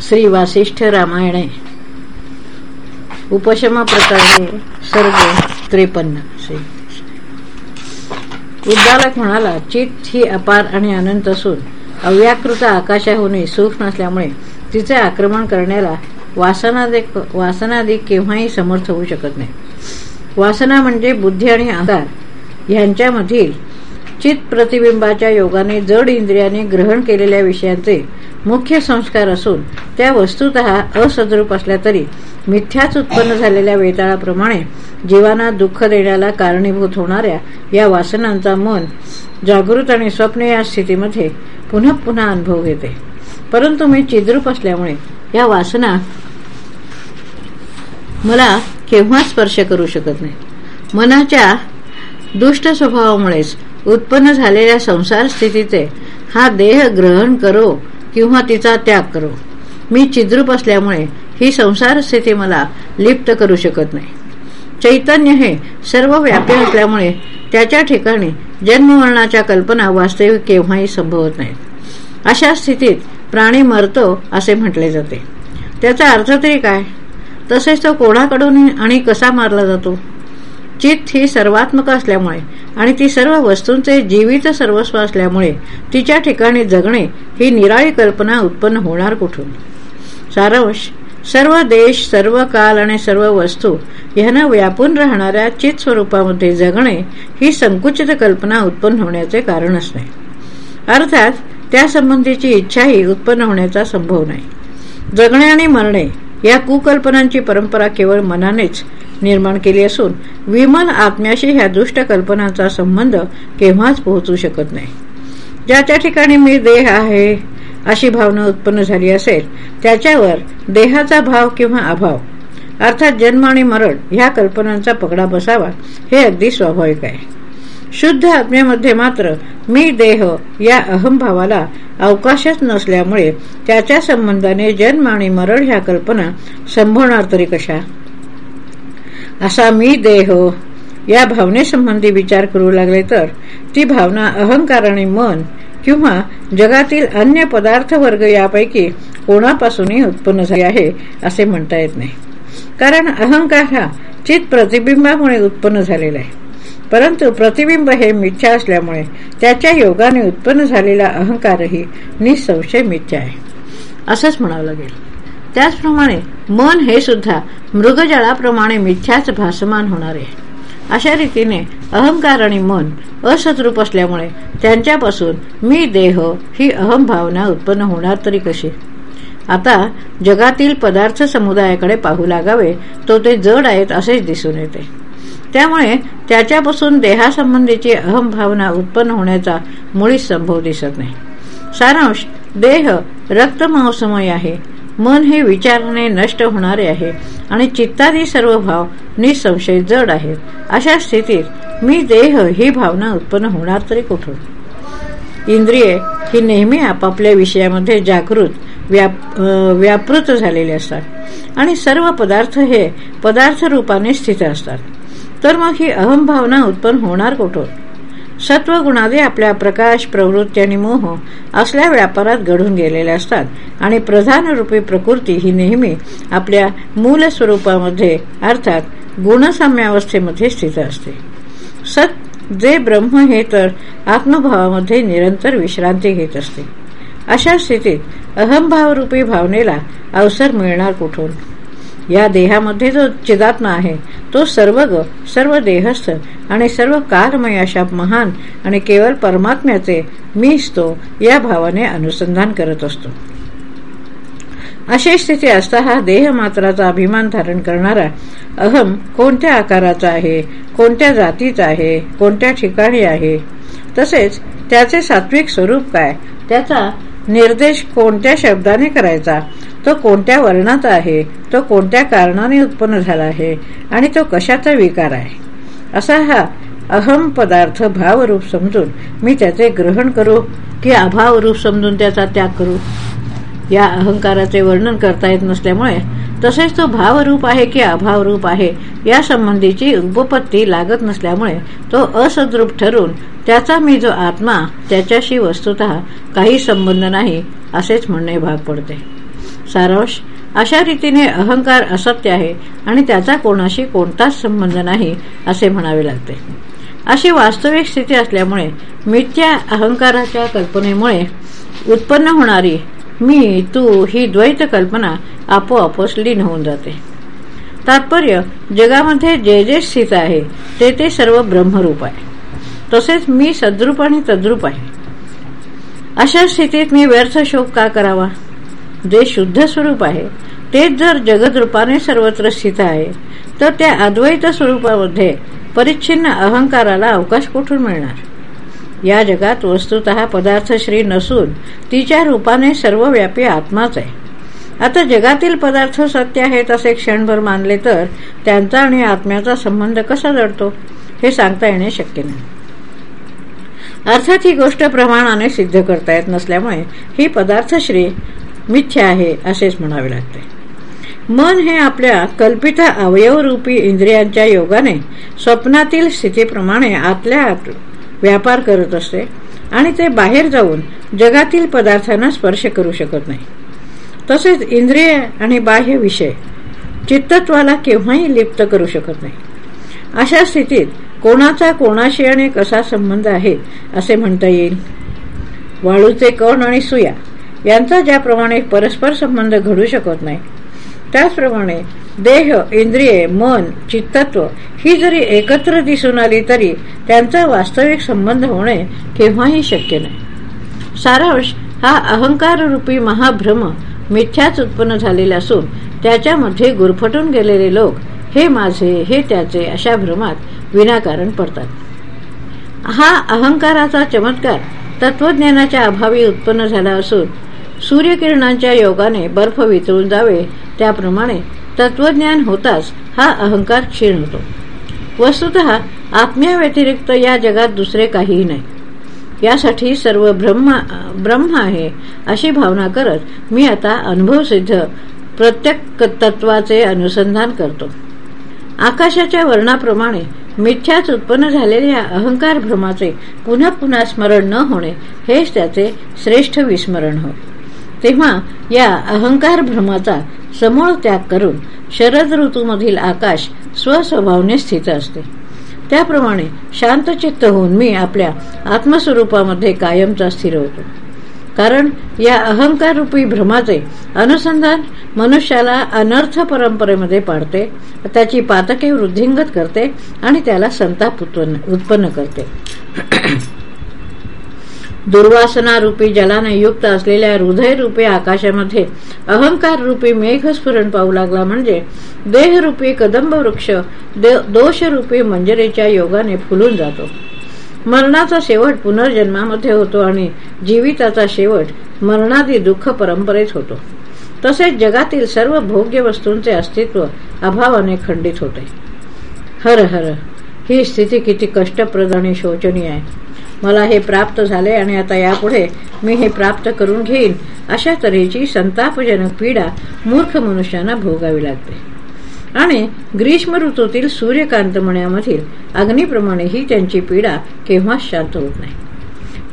श्री वासिष्ठ रामायणे. उपशमा प्रकारे सर्व त्रेपन्न. श्री उद्दालक म्हणाला चित ही अपार आणि अनंत असून अव्याकृत आकाशाहूनही सूक्ष्म नसल्यामुळे तिचे आक्रमण करण्याला वासनादे वासनादी केव्हाही समर्थ होऊ शकत नाही. वासना म्हणजे बुद्धी आणि आकार. यांच्यामधील चित प्रतिबिंबाच्या योगाने जड इंद्रियाने ग्रहण केलेल्या विषयांचे मुख्य संस्कार असून त्या वस्तुत असद्रूप असल्या तरी मिथ्याच उत्पन्न झालेल्या वेताळाप्रमाणे जीवांना दुःख देण्याला कारणीभूत होणाऱ्या या वासनांचा मन जागृत आणि स्वप्न या स्थितीमध्ये पुन्हा पुन्हा अनुभव घेते. परंतु मी चिद्रूप असल्यामुळे या वासना मला केव्हा स्पर्श करू शकत नाही. मनाच्या दुष्ट स्वभावामुळेच उत्पन्न झालेल्या संसार स्थितीचे हा देह ग्रहण करो किंवा तिचा त्याग करू. मी चिद्रूप असल्यामुळे ही संसार स्थिती मला लिप्त करू शकत नाही. चैतन्य हे सर्व व्यापी असल्यामुळे त्याच्या ठिकाणी जन्ममरणाच्या कल्पना वास्तविक केव्हाही संभवत नाहीत. अशा स्थितीत प्राणी मरतो असे म्हटले जाते. त्याचा अर्थ तरी काय? तसेच तो कोणाकडून आणि कसा मारला जातो? चित्त ही सर्वात्मक असल्यामुळे आणि ती सर्व वस्तूंचे जीवित सर्वस्व असल्यामुळे तिच्या ठिकाणी जगणे ही निराळी कल्पना उत्पन्न होणार कुठून? सारांश सर्व देश सर्व काल आणि सर्व वस्तू ह्यानं व्यापून राहणाऱ्या चित स्वरूपामध्ये जगणे ही संकुचित कल्पना उत्पन्न होण्याचे कारणच नाही अर्थात त्यासंबंधीची इच्छाही उत्पन्न होण्याचा संभव नाही. जगणे आणि मरणे या कुकल्पनांची परंपरा केवळ मनानेच निर्माण केली असून विमल आत्म्याशी ह्या दुष्ट कल्पनांचा संबंध केव्हाच पोहोचू शकत नाही. ज्याच्या ठिकाणी मी देह आहे अशी भावना उत्पन्न झाली असेल त्याच्यावर देहाचा भाव किंवा अभाव अर्थात जन्म आणि मरण ह्या कल्पनांचा पगडा बसावा हे अगदी स्वाभाविक आहे. शुद्ध आत्म्यामध्ये मात्र मी देह या अहमभावाला अवकाशच नसल्यामुळे त्याच्या संबंधाने जन्म आणि मरण ह्या कल्पना संभवणार तरी कशा? असा मी देह या भावनेसंबंधी विचार करू लागले तर ती भावना अहंकार आणि मन किंवा जगातील अन्य पदार्थ वर्ग यापैकी कोणापासूनही उत्पन्न झाले आहे असे म्हणता येत नाही. कारण अहंकार हा चित प्रतिबिंबामुळे उत्पन्न झालेला आहे. परंतु प्रतिबिंब हे मिथ्या असल्यामुळे त्याच्या योगाने उत्पन्न झालेला अहंकारही निसंशय मिथ्या आहे. असंच म्हणावं लागेल. त्याचप्रमाणे मन हे सुद्धा मृगजळाप्रमाणे मिथ्याच भासमान होणार. आहे अशा रीतीने अहंकार आणि मन असद्रूप असल्यामुळे त्यांच्यापासून मी देह ही अहम भावना उत्पन्न होणार तरी कशी? आता जगातील पदार्थ समुदायाकडे पाहू लागावे तो ते जड आहेत असेच दिसून येते. त्यामुळे त्याच्यापासून देहासंबंधीची अहम भावना उत्पन्न होण्याचा मुळीच संभव दिसत नाही. सारांश देह रक्तमांसमय आहे. मन हे विचाराने नष्ट होणारे आहे आणि चित्तादी सर्व भाव निसंशय जड आहेत. अशा स्थितीत मी देह ही भावना उत्पन्न होणार तरी कुठून? इंद्रिये ही नेहमी आपापल्या विषयामध्ये जागृत व्याप व्यापृत झालेले असतात आणि सर्व पदार्थ हे पदार्थ रूपाने स्थित असतात. तर मग ही अहम भावना उत्पन्न होणार कुठून? सत्वगुणादे आपल्या प्रकाश प्रवृत्ती आणि मोह असल्या व्यापारात घडून गेलेल्या असतात. आणि प्रधान रूपी प्रकृती ही नेहमी आपल्या मूल स्वरूपामध्ये अर्थात गुणसाम्यावस्थेमध्ये स्थित असते. सत जे ब्रह्म हे तर आत्मभावामध्ये निरंतर विश्रांती घेत असते. अशा स्थितीत अहमभावरूपी भावनेला अवसर मिळणार कुठून? या देहामध्ये जो चिदात्मा आहे तो सर्वग सर्व देहस्थ आणि सर्व कालमय अशा महान आणि केवळ परमात्म्याचे मीच तो या भावाने अनुसंधान करत असतो. अशी स्थिती असता हा देह मात्राचा अभिमान धारण करणारा अहम कोणत्या आकाराचा आहे कोणत्या जातीचा आहे कोणत्या ठिकाणी आहे? तसेच त्याचे सात्विक स्वरूप काय? त्याचा निर्देश कोणत्या शब्दाने करायचा? तो कोणत्या वर्णाचा आहे? तो कोणत्या कारणाने उत्पन्न झाला आहे? आणि तो कशाचा विकार आहे? असा हा अहम पदार्थ भावरूप समजून मी त्याचे ग्रहण करू की अभावरूप समजून त्याचा त्याग करू? या अहंकाराचे वर्णन करता येत नसल्यामुळे तसेच तो भावरूप आहे की अभावरूप आहे या संबंधीची उपपत्ती लागत नसल्यामुळे तो असद्रूप ठरून त्याचा मी जो आत्मा त्याच्याशी वस्तुत काही संबंध नाही असेच म्हणणे भाग पडते. सारांश अशा रीतीने अहंकार असत्य आहे आणि त्याचा कोणाशी कोणताच संबंध नाही असे म्हणावे लागते. अशी वास्तविक स्थिती असल्यामुळे मिथ्या अहंकाराच्या कल्पनेमुळे उत्पन्न होणारी मी तू ही द्वैत कल्पना आपोआपच लीन होऊन जाते. तात्पर्य जगामध्ये जे जे स्थित आहे ते ते सर्व ब्रह्मरूप आहे. तसेच मी सद्रूप आणि तद्रूप आहे. अशा स्थितीत मी व्यर्थ शोक का करावा? जे शुद्ध स्वरूप आहे तेच जर जगदरूपाने सर्वत्र स्थित आहे तर त्या अद्वैत स्वरूपामध्ये परिच्छिन्न अहंकाराला अवकाश कुठून मिळणार? या जगात वस्तुत पदार्थ श्री नसून तिच्या रूपाने सर्वव्यापी आत्माच आहे. आता जगातील पदार्थ सत्य आहेत असे क्षणभर मानले तर त्यांचा आणि आत्म्याचा संबंध कसा जडतो हे सांगता येणे शक्य नाही. अर्थात ही गोष्ट प्रमाणाने सिद्ध करता येत नसल्यामुळे ही पदार्थश्री मिथ्या आहे असेच म्हणावे लागते. मन हे आपल्या कल्पित अवयवरूपी इंद्रियांच्या योगाने स्वप्नातील स्थितीप्रमाणे आतल्या आत व्यापार करत असते आणि ते बाहेर जाऊन जगातील पदार्थांना स्पर्श करू शकत नाही. तसेच इंद्रिय आणि बाह्य विषय चित्तत्वाला केव्हाही लिप्त करू शकत नाही. अशा स्थितीत कोणाचा कोणाशी आणि कसा संबंध आहे असे म्हणता येईल? वाळूचे कण आणि सुया. यांचा ज्याप्रमाणे परस्पर संबंध घडू शकत नाही त्याचप्रमाणे देह इंद्रिये मन चित्तत्व ही जरी एकत्र दिसून आली तरी त्यांचा वास्तविक संबंध होणे केव्हाही शक्य नाही. सारांश हा अहंकार रूपी महाभ्रम मिथ्याच उत्पन्न झालेला असून त्याच्यामध्ये गुरफटून गेलेले लोक हे माझे हे त्याचे अशा भ्रमात विनाकारण पडतात. हा अहंकाराचा चमत्कार तत्वज्ञानाच्या अभावी उत्पन्न झाला असून सूर्यकिरणांच्या योगाने बर्फ वितळून जावे त्याप्रमाणे तत्वज्ञान होताच हा अहंकार क्षीण होतो. वस्तुत आत्म्याव्यतिरिक्त या जगात दुसरे काहीही नाही. यासाठी सर्व ब्रह्मा ब्रह्म आहे अशी भावना करत मी आता अनुभवसिद्ध प्रत्येक तत्वाचे अनुसंधान करतो. आकाशाच्या वर्णाप्रमाणे मिथ्याच उत्पन्न झालेल्या अहंकार भ्रमाचे पुन्हा पुन्हा स्मरण न होणे हेच त्याचे श्रेष्ठ विस्मरण होय. तेव्हा या अहंकार भ्रमाचा समूळ त्याग करून शरद ऋतूमधील आकाश स्वस्वभावने स्थित असते. त्याप्रमाणे शांतचित्त होऊन मी आपल्या आत्मस्वरूपामध्ये कायमचा स्थिर होतो. कारण या अहंकार रूपी भ्रमाचे अनुसंधान मनुष्याला अनर्थ परंपरेमध्ये पाडते त्याची पातके वृद्धिंगत करते आणि त्याला संताप उत्पन्न करते. दुर्वासना रूपी जलाने युक्त असलेल्या हृदय रूपी आकाशामध्ये अहंकार रूपी मेघस्फुरण पाहू लागला म्हणजे देहरूपी कदंब वृक्ष दोषरूपी मंजरेच्या योगाने फुलून जातो. मरणाचा शेवट पुनर्जन्मामध्ये होतो आणि जीविताचा शेवट मरणादी दुःख परंपरेत होतो. तसेच जगातील सर्व भोग्य वस्तूंचे अस्तित्व अभावाने खंडित होते. हर हर ही स्थिती किती कष्टप्रद आणि शोचनीय आहे. मला हे प्राप्त झाले आणि आता यापुढे मी हे प्राप्त करून घेईन. अशा तऱ्हेची संतापजनक पीडा मूर्ख मनुष्यांना भोगावी लागते. आणि ग्रीष्म ऋतूतील सूर्यकांत मण्यामधील अग्निप्रमाणे ही त्यांची पीडा केव्हाच शांत होत नाही.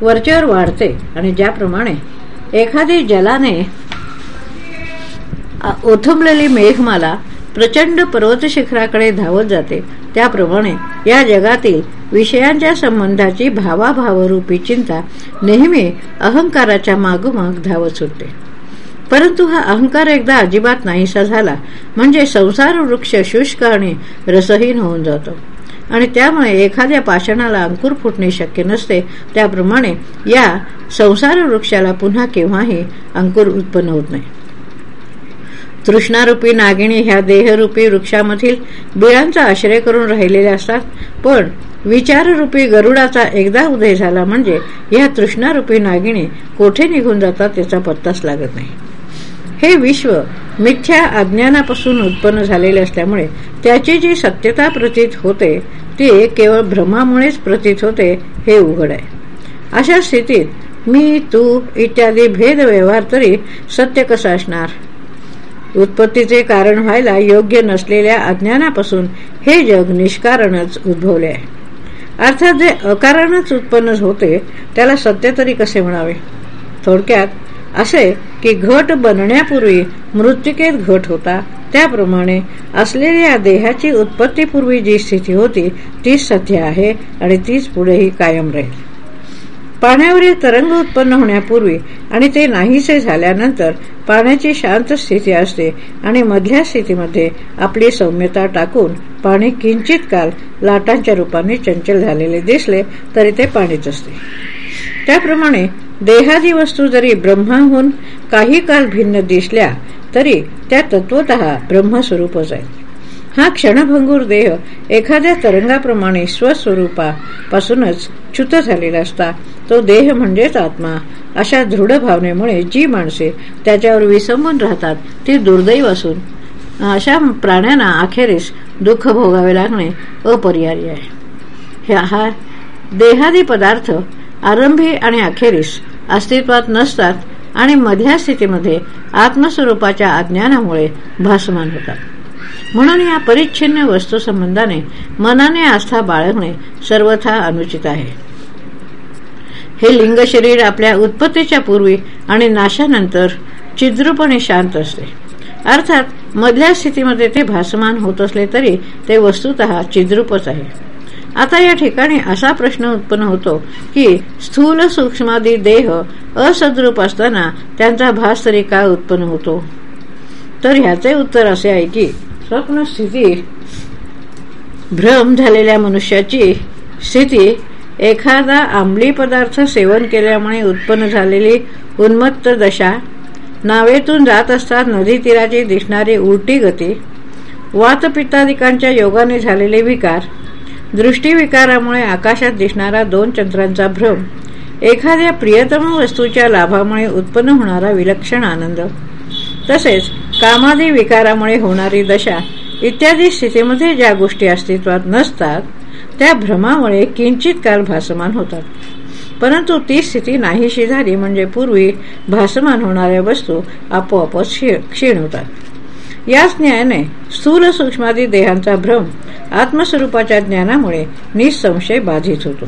वरच्यावर वाढते आणि ज्याप्रमाणे एखादी जलाने ओथंबलेली मेघमाला प्रचंड पर्वत शिखराकडे धावत जाते. त्याप्रमाणे या जगातील विषयांच्या संबंधाची भावाभावरूपी चिंता नेहमी अहंकाराच्या मागोमाग धावत सुटते. परंतु हा अहंकार एकदा अजिबात नाहीसा झाला म्हणजे संसार वृक्ष शुष्क आणि रसहीन होऊन जातो. आणि त्यामुळे एखाद्या पाषाणाला अंकुर फुटणे शक्य नसते. त्याप्रमाणे या संसार वृक्षाला पुन्हा केव्हाही अंकुर उत्पन्न होत नाही. तृष्णारूपी नागिणी ह्या देहरूपी वृक्षामधील बिळांचा आश्रय करून राहिलेल्या असतात. पण विचाररूपी गरुडाचा एकदा उदय झाला म्हणजे या तृष्णारूपी नागिणी कोठे निघून जातात त्याचा पत्ताच लागत नाही. हे विश्व मिथ्या अज्ञानापासून उत्पन्न झालेले असल्यामुळे त्याची जी सत्यता प्रतीत होते ती केवळ भ्रमामुळेच प्रतीत होते हे उघड आहे. अशा स्थितीत मी तू इत्यादी भेद व्यवहार तरी सत्य कसा असणार? उत्पत्तीचे कारण व्हायला योग्य नसलेल्या अज्ञानापासून हे जग निष्कारणच उद्भवले आहे. अर्थात जे अकारणच उत्पन्न होते त्याला सत्य तरी कसे म्हणावे? थोडक्यात असे की घट बनण्यापूर्वी मृत्तिकेत घट होता त्याप्रमाणे असलेल्या देहाची उत्पत्तीपूर्वी जी स्थिती होती तीच सत्य आहे आणि तीच पुढेही कायम राहील. पाण्यावरील तरंग उत्पन्न होण्यापूर्वी आणि ते नाहीसे झाल्यानंतर पाण्याची शांत स्थिती असते आणि मधल्या स्थितीमध्ये आपली सौम्यता टाकून पाणी किंचित काल लाटांच्या रूपाने चंचल झालेले दिसले तरी ते पाणीच असते. त्याप्रमाणे देहादी वस्तू जरी ब्रह्माहून काही काल भिन्न दिसल्या तरी त्या तत्वत ब्रह्मस्वरूपच आहेत. हा क्षणभंगूर देह एखाद्या तरंगाप्रमाणे स्वस्वरूपापासूनच च्युत झालेला असता तो देह म्हणजेच आत्मा. अशा दृढ भावनेमुळे जी माणसे त्याच्यावर विसंबून राहतात ती दुर्दैव असून अशा प्राण्यांना अखेरीस दुःख भोगावे लागणे अपरिहार्य आहे. हा देहादी पदार्थ आरंभी आणि अखेरीस अस्तित्वात नसतात आणि मधल्या स्थितीमध्ये आत्मस्वरूपाच्या अज्ञानामुळे भासमान होतात. म्हणून या परिच्छिन्न वस्तू संबंधाने मनाने आस्था बाळगणे सर्वथा अनुचित आहे. हे लिंग शरीर आपल्या उत्पत्तीच्या पूर्वी आणि नाशानंतर चिद्रूपणे शांत असते. अर्थात मधल्या स्थितीमध्ये ते भासमान होत असले तरी ते वस्तुत चिद्रूपच आहे. आता या ठिकाणी असा प्रश्न उत्पन्न होतो की स्थूल सूक्ष्मादी देह असद्रूप असताना त्यांचा भास तरी काय उत्पन्न होतो? तर ह्याचे उत्तर असे आहे की स्वप्न स्थिती भ्रम झालेल्या मनुष्याची स्थिती एखादा आंबली पदार्थ सेवन केल्यामुळे उत्पन्न झालेली उन्मत्त दशा नावेतून जात असता नदी तीराची दिसणारी उलटी गती वातपित्तादिकांच्या योगाने झालेले विकार दृष्टीविकारामुळे आकाशात दिसणारा दोन चंद्रांचा भ्रम एखाद्या प्रियतम वस्तूच्या लाभामुळे उत्पन्न होणारा विलक्षण आनंद. तसेच कामादी विकारामुळे होणारी दशा इत्यादी स्थितीमध्ये ज्या गोष्टी अस्तित्वात नसतात त्या भ्रमामुळे किंचित काल भासमान होतात. परंतु ती स्थिती नाहीशी झाली म्हणजे पूर्वी भासमान होणाऱ्या वस्तू आपोआपच क्षीण होतात. याच न्यायाने स्थूल सूक्ष्मादी देहांचा भ्रम आत्मस्वरूपाच्या ज्ञानामुळे निसंशय बाधित होतो.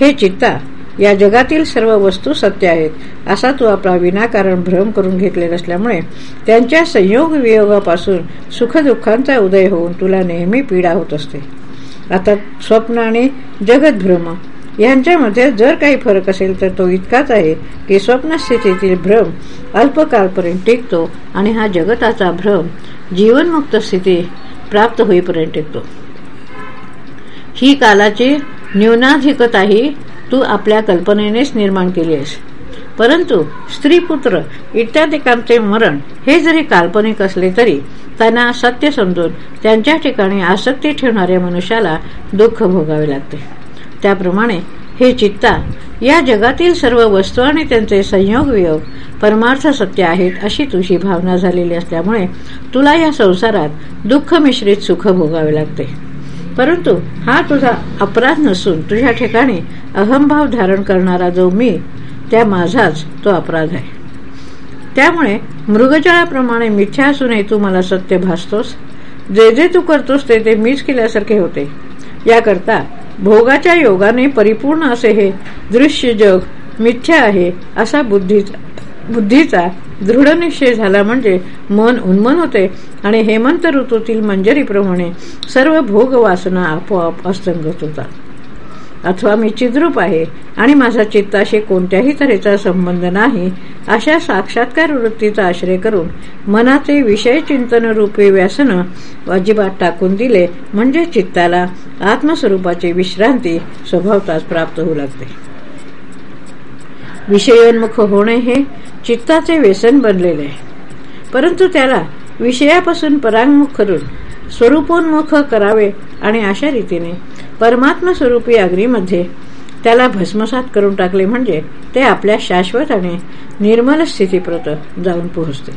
हे चित्ता या जगातील सर्व वस्तू सत्य आहेत असा तू आपला विनाकारण भ्रम करून घेतलेला असल्यामुळे त्यांच्या संयोग वियोगापासून सुखदुःखांचा उदय होऊन तुला नेहमी पीडा होत असते. आता स्वप्न आणि जगत भ्रम यांच्यामध्ये जर काही फरक असेल तर तो इतकाच आहे की स्वप्नस्थितीतील भ्रम अल्पकाळपर्यंत टिकतो आणि हा जगताचा भ्रम जीवनमुक्त स्थिती प्राप्त होईपर्यंत टिकतो. ही कालाची न्यूनाधिकताही तू आपल्या कल्पनेनेच निर्माण केली आहेस. परंतु स्त्री पुत्र इत्यादिकांचे मरण हे जरी काल्पनिक असले तरी त्यांना सत्य समजून त्यांच्या ठिकाणी आसक्ती ठेवणाऱ्या मनुष्याला दुःख भोगावे लागते. त्याप्रमाणे हे चित्ता या जगातील सर्व वस्तू आणि त्यांचे संयोग वियोग परमार्थ सत्य आहेत अशी तुझी भावना झालेली असल्यामुळे तुला या संसारात दुःख मिश्रित सुख भोगावे लागते. परंतु हा तुझा अपराध नसून तुझ्या ठिकाणी अहमभाव धारण करणारा जो मी त्या माझाच तो अपराध आहे. त्यामुळे मृगजळाप्रमाणे मिथ्या असूनही तू मला सत्य भासतोस. जे जे तू करतोस ते ते मीच केल्यासारखे होते. याकरता भोगाच्या योगाने परिपूर्ण असे हे दृश्य जग मिथ्या आहे असा बुद्धीचा बुद्धीचा दृढ निश्चय झाला म्हणजे मन उन्मन होते आणि हेमंत ऋतूतील मंजरीप्रमाणे सर्व भोग वासना आपोआप अस्तंगत होतात. अथवा मी चिद्रूप आहे आणि माझा चित्ताशी कोणत्याही तऱ्हेचा संबंध नाही अशा साक्षात्कार वृत्तीचा आश्रय करून मनाचे विषय चिंतन रूपे व्यासन अजिबात टाकून दिले म्हणजे चित्ताला आत्मस्वरूपाची विश्रांती स्वभावताच प्राप्त होऊ लागते. विषयोन्मुख होणे हे चित्ताचे व्यसन बनलेले आहे. परंतु त्याला विषयापासून परांगमुख करून स्वरूपोन्मुख करावे आणि अशा रीतीने परमात्मा स्वरूपी अग्नीमध्ये त्याला भस्मसात करून टाकले म्हणजे ते आपल्या शाश्वत आणि निर्मल स्थितीप्रत जाऊन पोहोचते.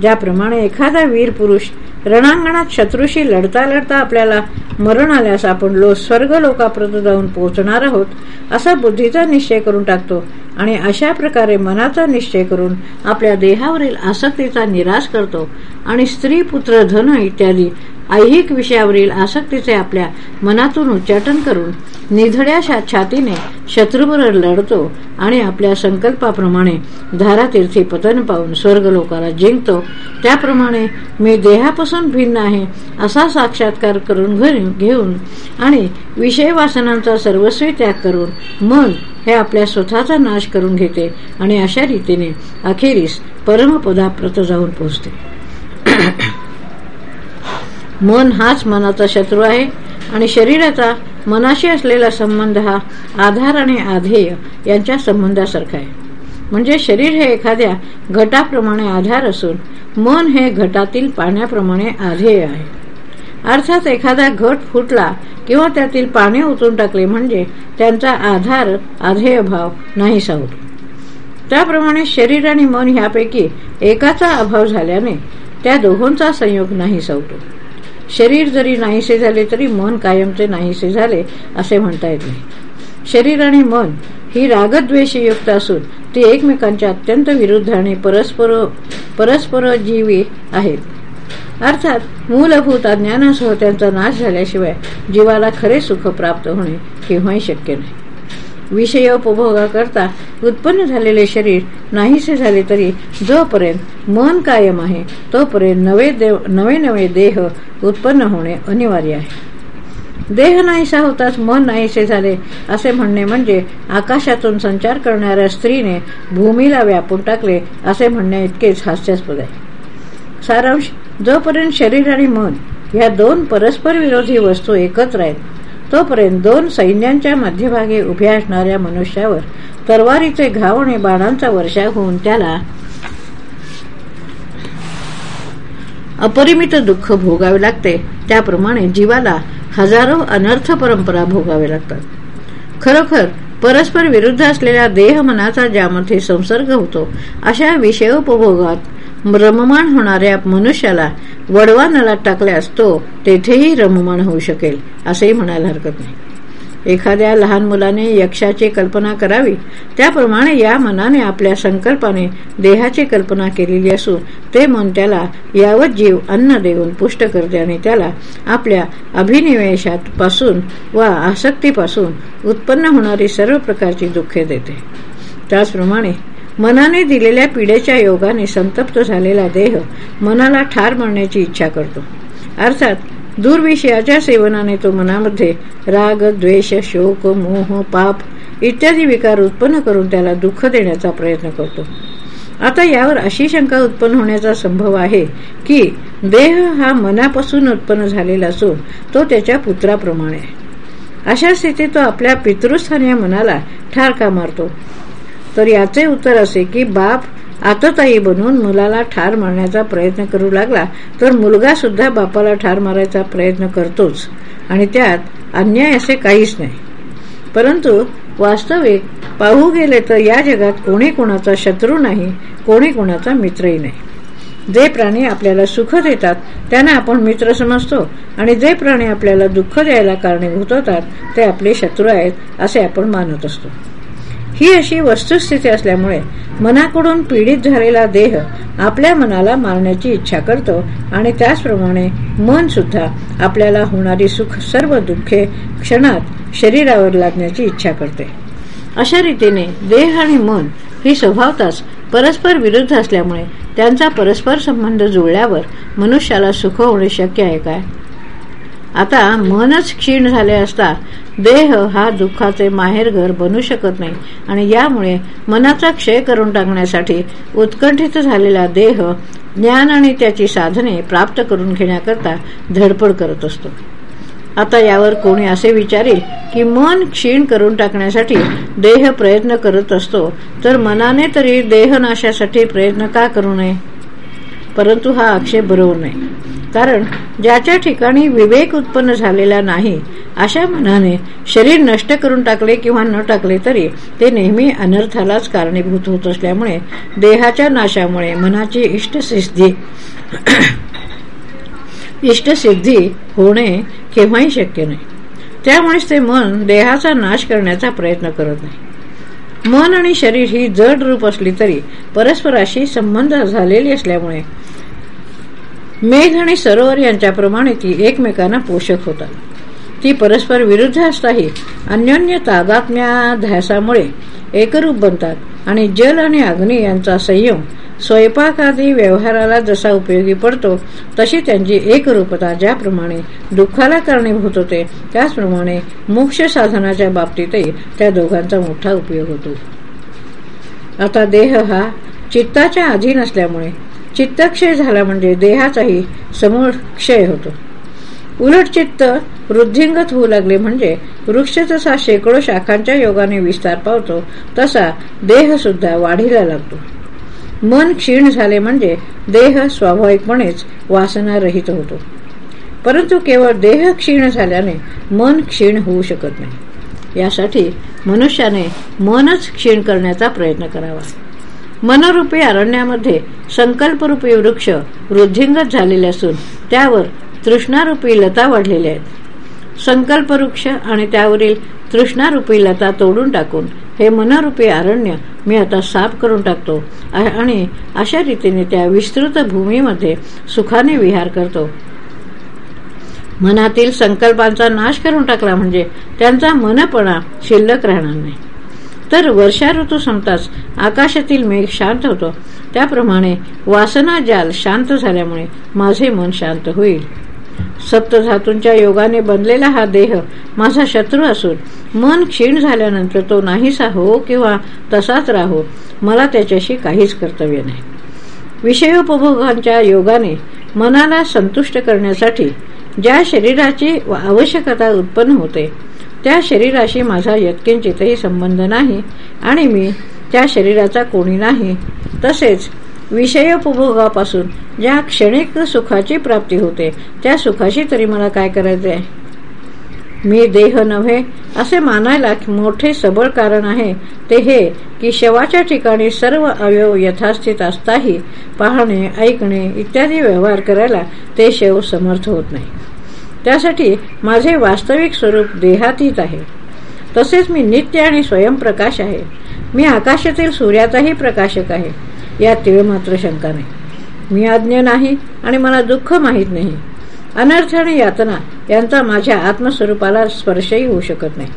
ज्याप्रमाणे एखादा वीर पुरुष रणांगणात शत्रूशी लढता लढता आपल्याला मरण आल्यास आपण लो स्वर्ग लोकाप्रत जाऊन पोहोचणार आहोत असा बुद्धीचा निश्चय करून टाकतो आणि अशा प्रकारे मनाचा निश्चय करून आपल्या देहावरील आसक्तीचा निराश करतो आणि स्त्री पुत्र धन इत्यादी ऐहिक विषयावरील आसक्तीचे आपल्या मनातून उच्चाटन करून निधड्या छातीने शत्रूबरोबर लढतो आणि आपल्या संकल्पाप्रमाणे धारातीर्थी पतन पाहून स्वर्गलोकाला जिंकतो. त्याप्रमाणे मी देहापासून भिन्न आहे असा साक्षात्कार करून घेऊन आणि विषय वासनांचा सर्वस्वी त्याग करून मन हे आपल्या स्वतःचा नाश करून घेते आणि अशा रीतीने अखेरीस परमपदाप्रत जाऊन पोहोचते. मन हाच मनाचा शत्रू आहे आणि शरीराचा मनाशी असलेला संबंध हा आधार आणि आधेय यांच्या संबंधासारखा आहे. म्हणजे शरीर हे एखाद्या घटाप्रमाणे आधार असून मन हे घटातील पाण्याप्रमाणे आधेय आहे. अर्थात एखादा घट फुटला किंवा त्यातील पाणी उचून टाकले म्हणजे त्यांचा आधार आधेय भाव नाही सावतो त्याप्रमाणे शरीर आणि मन ह्यापैकी एकाचा अभाव झाल्याने त्या दोहोंचा संयोग नाही सावतो शरीर जरी नाहीसे झाले तरी मन कायमचे नाहीसे झाले असे म्हणता येत नाही. शरीर आणि मन ही रागद्वेषयुक्त असून ती एकमेकांच्या अत्यंत विरुद्ध आणि परस्पर परस्पर जीवी आहेत. अर्थात मूलभूत अज्ञानासह त्यांचा नाश झाल्याशिवाय जीवाला खरे सुख प्राप्त होणे केव्हाही शक्य नाही. विषयोपभोगाकरता उत्पन्न झालेले शरीर नाहीसे झाले तरी जोपर्यंत मन कायम आहे तोपर्यंत नवे नवे नवे देह उत्पन्न होणे अनिवार्य आहे. देह नाहीसा होताच मन नाहीसे झाले असे म्हणणे म्हणजे आकाशातून संचार करणाऱ्या स्त्रीने भूमीला व्यापून टाकले असे म्हणणे इतकेच हास्यास्पद आहे. सारांश जोपर्यंत शरीर आणि मन या दोन परस्पर विरोधी वस्तू एकत्र आहेत तोपर्यंत दोन सैन्यांच्या मध्यभागी उभ्या असणाऱ्या मनुष्यावर तरवारीचे घाव आणि बाणांचा वर्षा होऊन त्याला अपरिमित दुःख भोगावे लागते. त्याप्रमाणे जीवाला हजारो अनर्थ परंपरा भोगावे लागतात. खरोखर परस्पर विरुद्ध असलेल्या देह मनाचा ज्यामध्ये संसर्ग होतो अशा विषयोपभोगात रममाण होणाऱ्या मनुष्याला वडवा नळात टाकल्यास तो तेथेही रममाण होऊ शकेल असेही म्हणायला हरकत नाही. एखाद्या लहान मुलाने यक्षाची कल्पना करावी त्याप्रमाणे या मनाने आपल्या संकल्पाने देहाची कल्पना केलेली असून ते मन त्याला यावत जीव अन्न देऊन पुष्ट करते आणि त्याला आपल्या अभिनिवेशात पासून व आसक्तीपासून उत्पन्न होणारी सर्व प्रकारची दुःखे देते. त्याचप्रमाणे मनाने दिलेल्या पिढेच्या योगाने संतप्त झालेला देह मनाला ठार मारण्याची इच्छा करतो. अर्थात दुर्विषयाच्या सेवनाने तो मनामध्ये राग द्वेष शोक मोह पाप इत्यादी विकार उत्पन्न करून त्याला दुःख देण्याचा प्रयत्न करतो. आता यावर अशी शंका उत्पन्न होण्याचा संभव आहे की देह हा मनापासून उत्पन्न झालेला असून तो त्याच्या पुत्राप्रमाणे आहे. अशा स्थितीत तो आपल्या पितृस्थानीय मनाला ठार का मारतो. तर याचे उत्तर असे की बाप आतताई बनून मुलाला ठार मारण्याचा प्रयत्न करू लागला तर मुलगा सुद्धा बापाला ठार मारायचा प्रयत्न करतोच. आणि त्यात अन्याय असे काहीच नाही. परंतु वास्तविक पाहू गेले तर या जगात कोणी कोणाचा शत्रू नाही कोणी कोणाचा मित्रही नाही. जे प्राणी आपल्याला सुख देतात त्यांना आपण मित्र समजतो. आणि जे प्राणी आपल्याला दुःख द्यायला कारणीभूत होतात ते आपले शत्रू आहेत असे आपण मानत असतो. ही अशी वस्तुस्थिती असल्यामुळे मनाकडून पीडित झालेला देह आपल्या मनाला मारण्याची इच्छा करतो आणि त्याचप्रमाणे मन सुद्धा आपल्याला होणारी सुख सर्व दुःखे क्षणात शरीरावर लागण्याची इच्छा करते. अशा रीतीने देह आणि मन ही स्वभावताच परस्पर विरुद्ध असल्यामुळे त्यांचा परस्पर संबंध जुळल्यावर मनुष्याला सुख होणे शक्य आहे काय? आता मनच क्षीण झाले असता देह हा दुःखाचे माहेरघर बनू शकत नाही. आणि यामुळे मनाचा क्षय करून टाकण्यासाठी उत्कंठित झालेला देह ज्ञान आणि त्याची साधने प्राप्त करून घेण्याकरता धडपड करत असतो. आता यावर कोणी असे विचारेल की मन क्षीण करून टाकण्यासाठी देह प्रयत्न करत असतो तर मनाने तरी देहनाशासाठी प्रयत्न का करू नये? परंतु हा आक्षेप बरोबर नाही. कारण ज्याच्या ठिकाणी विवेक उत्पन्न झालेला नाही अशा मनाने शरीर नष्ट करून टाकले किंवा न टाकले तरी ते नेहमी अनर्थालाच कारणीभूत होत असल्यामुळे देहाच्या नाशामुळे मनाची इष्टसिद्धी इष्टसिद्धी होणे केव्हाही शक्य नाही. त्यामुळेच ते मन देहाचा नाश करण्याचा प्रयत्न करत नाही. मन आणि शरीर ही जड रूप असली तरी परस्पराशी संबंध झालेली असल्यामुळे मेघ आणि सरोवर यांच्याप्रमाणे ती एकमेकांना पोषक होतात. ती परस्पर विरुद्ध असताही अन्योन्य तादात्म्याध्यासामुळे एकरूप बनतात आणि जल आणि अग्नी यांचा संयम स्वयंपाक आदी व्यवहाराला जसा उपयोगी पडतो तशी त्यांची एकरूपता ज्याप्रमाणे दुःखाला कारणीभूत होते त्याचप्रमाणे मोक्ष साधनाच्या बाबतीतही त्या दोघांचा मोठा उपयोग होतो. आता देह हा चित्ताच्या अधीन असल्यामुळे चित्तक्षय झाला म्हणजे देहाचाही समूळ क्षय होतो. उलट चित्त वृद्धिंगत होऊ लागले म्हणजे वृक्ष जसा शेकडो शाखांच्या योगाने विस्तार पावतो तसा देह सुद्धा वाढीला लागतो. मन क्षीण झाले म्हणजे देह स्वाभाविकपणेच वासनारहित होतो. परंतु केवळ देह क्षीण झाल्याने मन क्षीण होऊ शकत नाही. यासाठी मनुष्याने मनच क्षीण करण्याचा प्रयत्न करावा. मनरूपी अरण्यामध्ये संकल्परूपी वृक्ष वृद्धिंगत झालेले असून त्यावर तृष्णारूपी लता वाढलेल्या आहेत. संकल्प वृक्ष आणि त्यावरील तृष्णारूपी लता तोडून टाकून हे मनरूपी अरण्य मी आता साफ करून टाकतो आणि अशा रीतीने त्या विस्तृत भूमीमध्ये सुखाने विहार करतो. मनातील संकल्पांचा नाश करून टाकला म्हणजे त्यांचा मनपणा शिल्लक राहणार नाही. तर वर्षा ऋतू संपताच आकाशातील मेघ शांत होतो. त्याप्रमाणे वासना जाल शांत झाल्यामुळे माझे मन शांत होईल. सप्तधातूंच्या योगाने बनलेला हा देह माझा शत्रू असून मन क्षीण झाल्यानंतर तो नाहीसा हो किंवा तसाच राहो मला त्याच्याशी काहीच कर्तव्य नाही. विषयोपभोगांच्या योगाने मनाला संतुष्ट करण्यासाठी ज्या शरीराची आवश्यकता उत्पन्न होते त्या शरीराशी माझा यत्किंचितही संबंध नाही आणि मी त्या शरीराचा कोणी नाही. तसेच विषयोपभोगापासून ज्या क्षणिक सुखाची प्राप्ती होते त्या सुखाशी तरी मला काय करायचे आहे मी देह नव्हे असे मानायला मोठे सबळ कारण आहे. ते हे की शवाच्या ठिकाणी सर्व अवयव यथास्थित असताही पाहणे ऐकणे इत्यादी व्यवहार करायला ते शव समर्थ होत नाही. त्यासाठी माझे वास्तविक स्वरूप देहातीत आहे. तसेच मी नित्य आणि स्वयंप्रकाश आहे. मी आकाशातील सूर्याचाही प्रकाशक आहे. या तिळ मात्र शंका नाही. मी आज्ञ नाही आणि मला दुःख माहीत नाही. अनर्थ आणि यातना यांचा माझ्या आत्मस्वरूपाला स्पर्शही होऊ शकत नाही.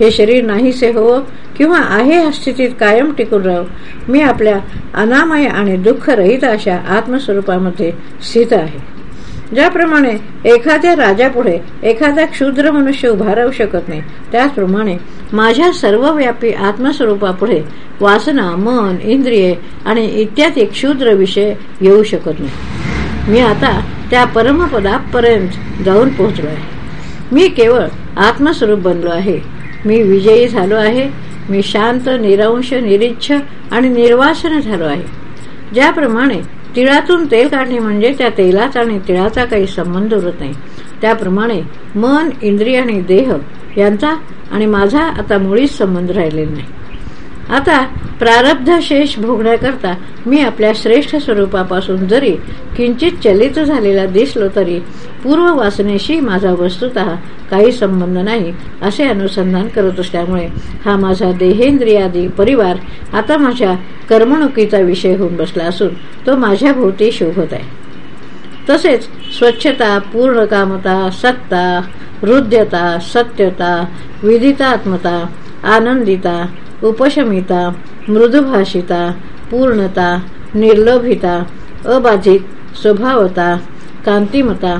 हे शरीर नाहीसे हो किंवा आहे स्थितीत कायम टिकून राहो. मी आपल्या अनामय आणि दुःखरहित अशा आत्मस्वरूपामध्ये स्थित आहे. ज्याप्रमाणे एखाद्या राजापुढे एखादा क्षुद्र मनुष्य उभा राहू शकत नाही त्याचप्रमाणे माझ्या सर्वव्यापी आत्मस्वरूपापुढे वासना मन इंद्रिये आणि इत्यादी क्षुद्र विषय येऊ शकत नाही. मी आता त्या परमपदापर्यंत जाऊन पोहोचलो आहे. मी केवळ आत्मस्वरूप बनलो आहे. मी विजयी झालो आहे. मी शांत निरंश निरीच्छ आणि निर्वासन झालो आहे. ज्याप्रमाणे तिळातून तेल काढणे म्हणजे त्या तेलाचा आणि तिळाचा काही संबंध उरत नाही. त्याप्रमाणे मन इंद्रिय आणि देह यांचा आणि माझा आता मुळीच संबंध राहिलेला नाही. आता प्रारब्ध शेष भोगण्याकरता मी आपल्या श्रेष्ठ स्वरूपापासून जरी किंचित चलित झालेला दिसलो तरी पूर्व वासनेशी माझा वस्तुत काही संबंध नाही असे अनुसंधान करत असल्यामुळे हा माझा देहेंद्रियादी परिवार आता माझ्या कर्मणुकीचा विषय होऊन बसला असून तो माझ्या भोवती शोभत आहे. तसेच स्वच्छता पूर्णकामता सत्ता हृदयता सत्यता विदितात्मता आनंदिता उपशमिता मृदुभाषिता पूर्णता निर्लोभिता अबाधित स्वभावता कांतिमता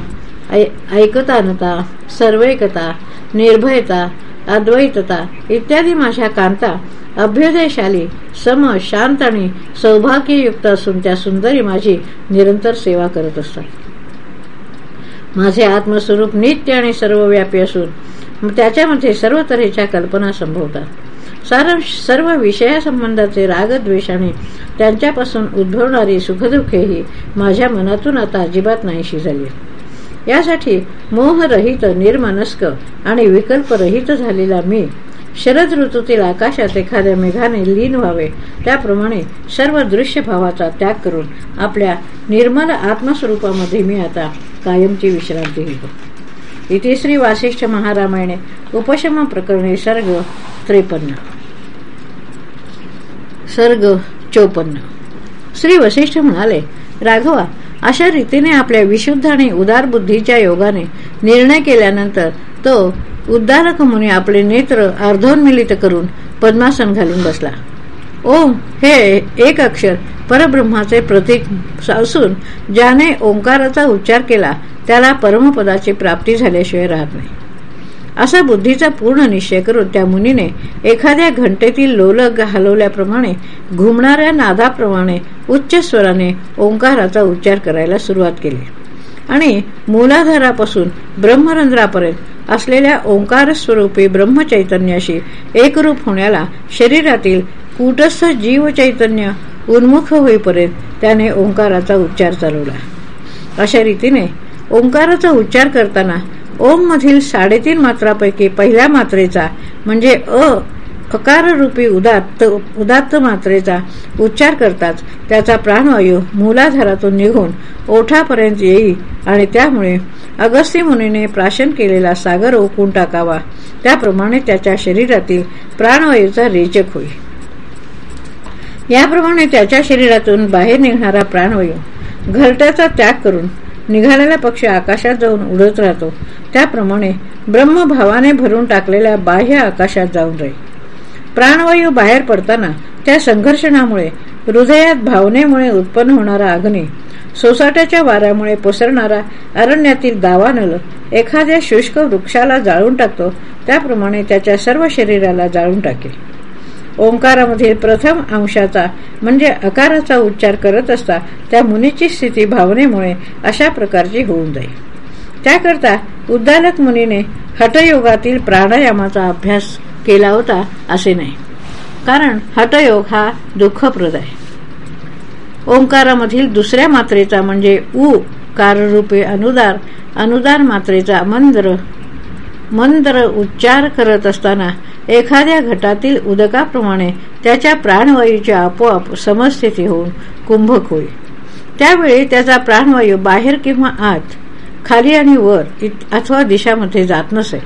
ऐकतानता सर्वैकता निर्भयता अद्वैतता इत्यादी माझ्या कांता अभ्युदयशाली सम शांत आणि सौभाग्ययुक्त असून त्या सुंदरी माझी निरंतर सेवा करत असतात माझे आत्मस्वरूप नित्य आणि सर्वव्यापी असून त्याच्यामध्ये सर्व तऱ्हेच्या कल्पना संभवतात सर्व विषयासंबंधाचे रागद्वेषाने त्यांच्यापासून उद्भवणारी सुखदुःखेही माझ्या मनातून आता अजिबात नाहीशी झाली यासाठी मोहरहित निर्मनस्क आणि विकल्परहित झालेला मी शरद ऋतूतील आकाशात एखाद्या मेघाने लीन व्हावे त्याप्रमाणे सर्व दृश्य भावाचा त्याग करून आपल्या निर्मल आत्मस्वरूपामध्ये मी आता कायमची विश्रांती घेतो. इथे श्री वासिष्ठ महारामायणे उपशम प्रकरणे सर्ग त्रेपन्न. सर्ग चोपन्न. श्री वशिष्ठ म्हणाले राघवा अशा रीतीने आपल्या विशुद्ध आणि उदार बुद्धीच्या योगाने निर्णय केल्यानंतर तो उद्धारक मुनी आपले नेत्र अर्धोन्मिलित करून पद्मासन घालून बसला. ओम हे एक अक्षर परब्रह्माचे प्रतीक असून ज्याने ओंकाराचा उच्चार केला त्याला परमपदाची प्राप्ती झाल्याशिवाय राहत नाही. असा बुद्धीचा पूर्ण निश्चय करून त्या मुनीने एखाद्या घंटेतील लोलक हलवल्याप्रमाणे घुमणाऱ्या नादाप्रमाणे उच्च स्वराने ओंकाराचा उच्चार करायला सुरुवात केली. आणि मूलाधारापासून ब्रह्मरंध्रापर्यंत असलेल्या ओंकार स्वरूपी ब्रह्मचैतन्याशी एकरूप होण्याला शरीरातील कूटस्थ जीव चैतन्य उन्मुख होईपर्यंत त्याने ओंकाराचा उच्चार चालवला. अशा रीतीने ओंकाराचा उच्चार करताना ओम मधील साडेतीन मात्रापैकी पहिल्या मात्रेचा म्हणजे अ अकाररूपी उदात्त उदात्त मात्रेचा उच्चार करताच त्याचा प्राणवायू मूलाधारातून निघून ओठापर्यंत येईल आणि त्यामुळे अगस्ती मुनीने प्राशन केलेला सागर ओकून टाकावा. त्याप्रमाणे त्याच्या शरीरातील प्राणवायूचा रेचक होईल. याप्रमाणे त्याच्या शरीरातून बाहेर निघणारा प्राणवायू घरट्याचा त्याग करून निघालेला पक्षी आकाशात जाऊन उडत राहतो. त्याप्रमाणे ब्रह्मभावाने भरून टाकलेल्या बाह्य आकाशात जाऊन राहील प्राणवायू बाहेर पडताना त्या संघर्षणामुळे हृदयात भावनेमुळे उत्पन्न होणारा अग्नी सोसाट्याच्या वाऱ्यामुळे पसरणारा अरण्यातील दावानल एखाद्या शुष्क वृक्षाला जाळून टाकतो त्याप्रमाणे त्याच्या सर्व शरीराला जाळून टाकेल. ओंकारामधील प्रथम अंशाचा म्हणजे अकाराचा उच्चार करत असता त्या मुनीची स्थिती भावनेमुळे अशा प्रकारची होऊन जाईल. त्याकरता उद्दालक मुनीने हटयोगातील प्राणायामाचा अभ्यास केला होता असे नाही. कारण हटयोग हा दुःखप्रद आहे. ओंकारामधील दुसऱ्या मात्रेचा म्हणजे ऊ काररूपे अनुदार अनुदार मात्रेचा मंद्र मंत्र उच्चार करत असताना एखाद्या घटातील उदकाप्रमाणे त्याच्या प्राणवायूची आपोआप समस्थिती होऊन कुंभक होईल. त्यावेळी त्याचा प्राणवायू बाहेर किंवा आत खाली आणि वर अथवा दिशामध्ये जात नसे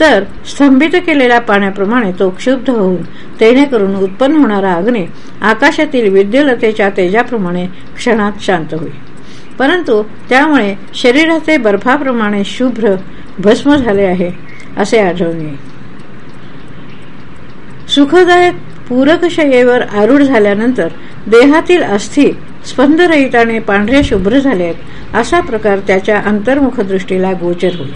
तर स्तंभित केलेल्या पाण्याप्रमाणे तो क्षुब्ध होऊन तेने करून उत्पन्न होणारा अग्नी आकाशातील विद्युलतेच्या तेजाप्रमाणे क्षणात शांत होईल. परंतु त्यामुळे शरीराचे बर्फाप्रमाणे शुभ्र भस्म झाले आहे असे आढळून येईल सुखदायक पूरकशयेवर आरूढ झाल्यानंतर देहातील अस्थि स्पंदरहिताने पांढरे शुभ्र झाले आहेत असा प्रकार त्याच्या अंतर्मुख दृष्टीला गोचर होईल.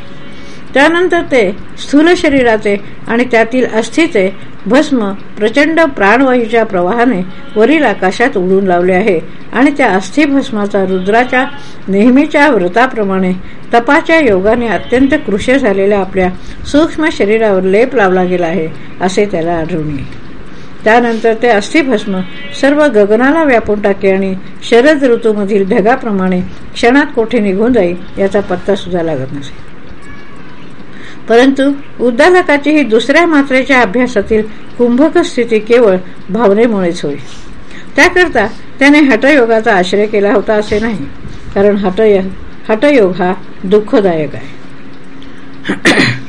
त्यानंतर ते स्थूल शरीराचे आणि त्यातील अस्थिचे भस्म प्रचंड प्राणवायूच्या प्रवाहाने वरील आकाशात उडून लावले आहे. आणि त्या अस्थिभस्माचा रुद्राच्या नेहमीच्या व्रताप्रमाणे तपाच्या योगाने अत्यंत कृश झालेल्या आपल्या सूक्ष्म शरीरावर लेप लावला गेला आहे असे त्याला आढळून येईल. त्यानंतर ते अस्थिभस्म सर्व गगनाला व्यापून टाके आणि शरद ऋतूमधील ढगाप्रमाणे क्षणात कोठे निघून जाईल याचा पत्ता सुद्धा लागत नसेल परंतु उद्दालकाची ही दुसऱ्या मात्रेच्या अभ्यासातील कुंभक स्थिती केवळ भावनेमुळेच होईल. त्याकरता त्याने हटयोगाचा आश्रय केला होता असे नाही कारण हटय हटयोग हा दुःखदायक आहे.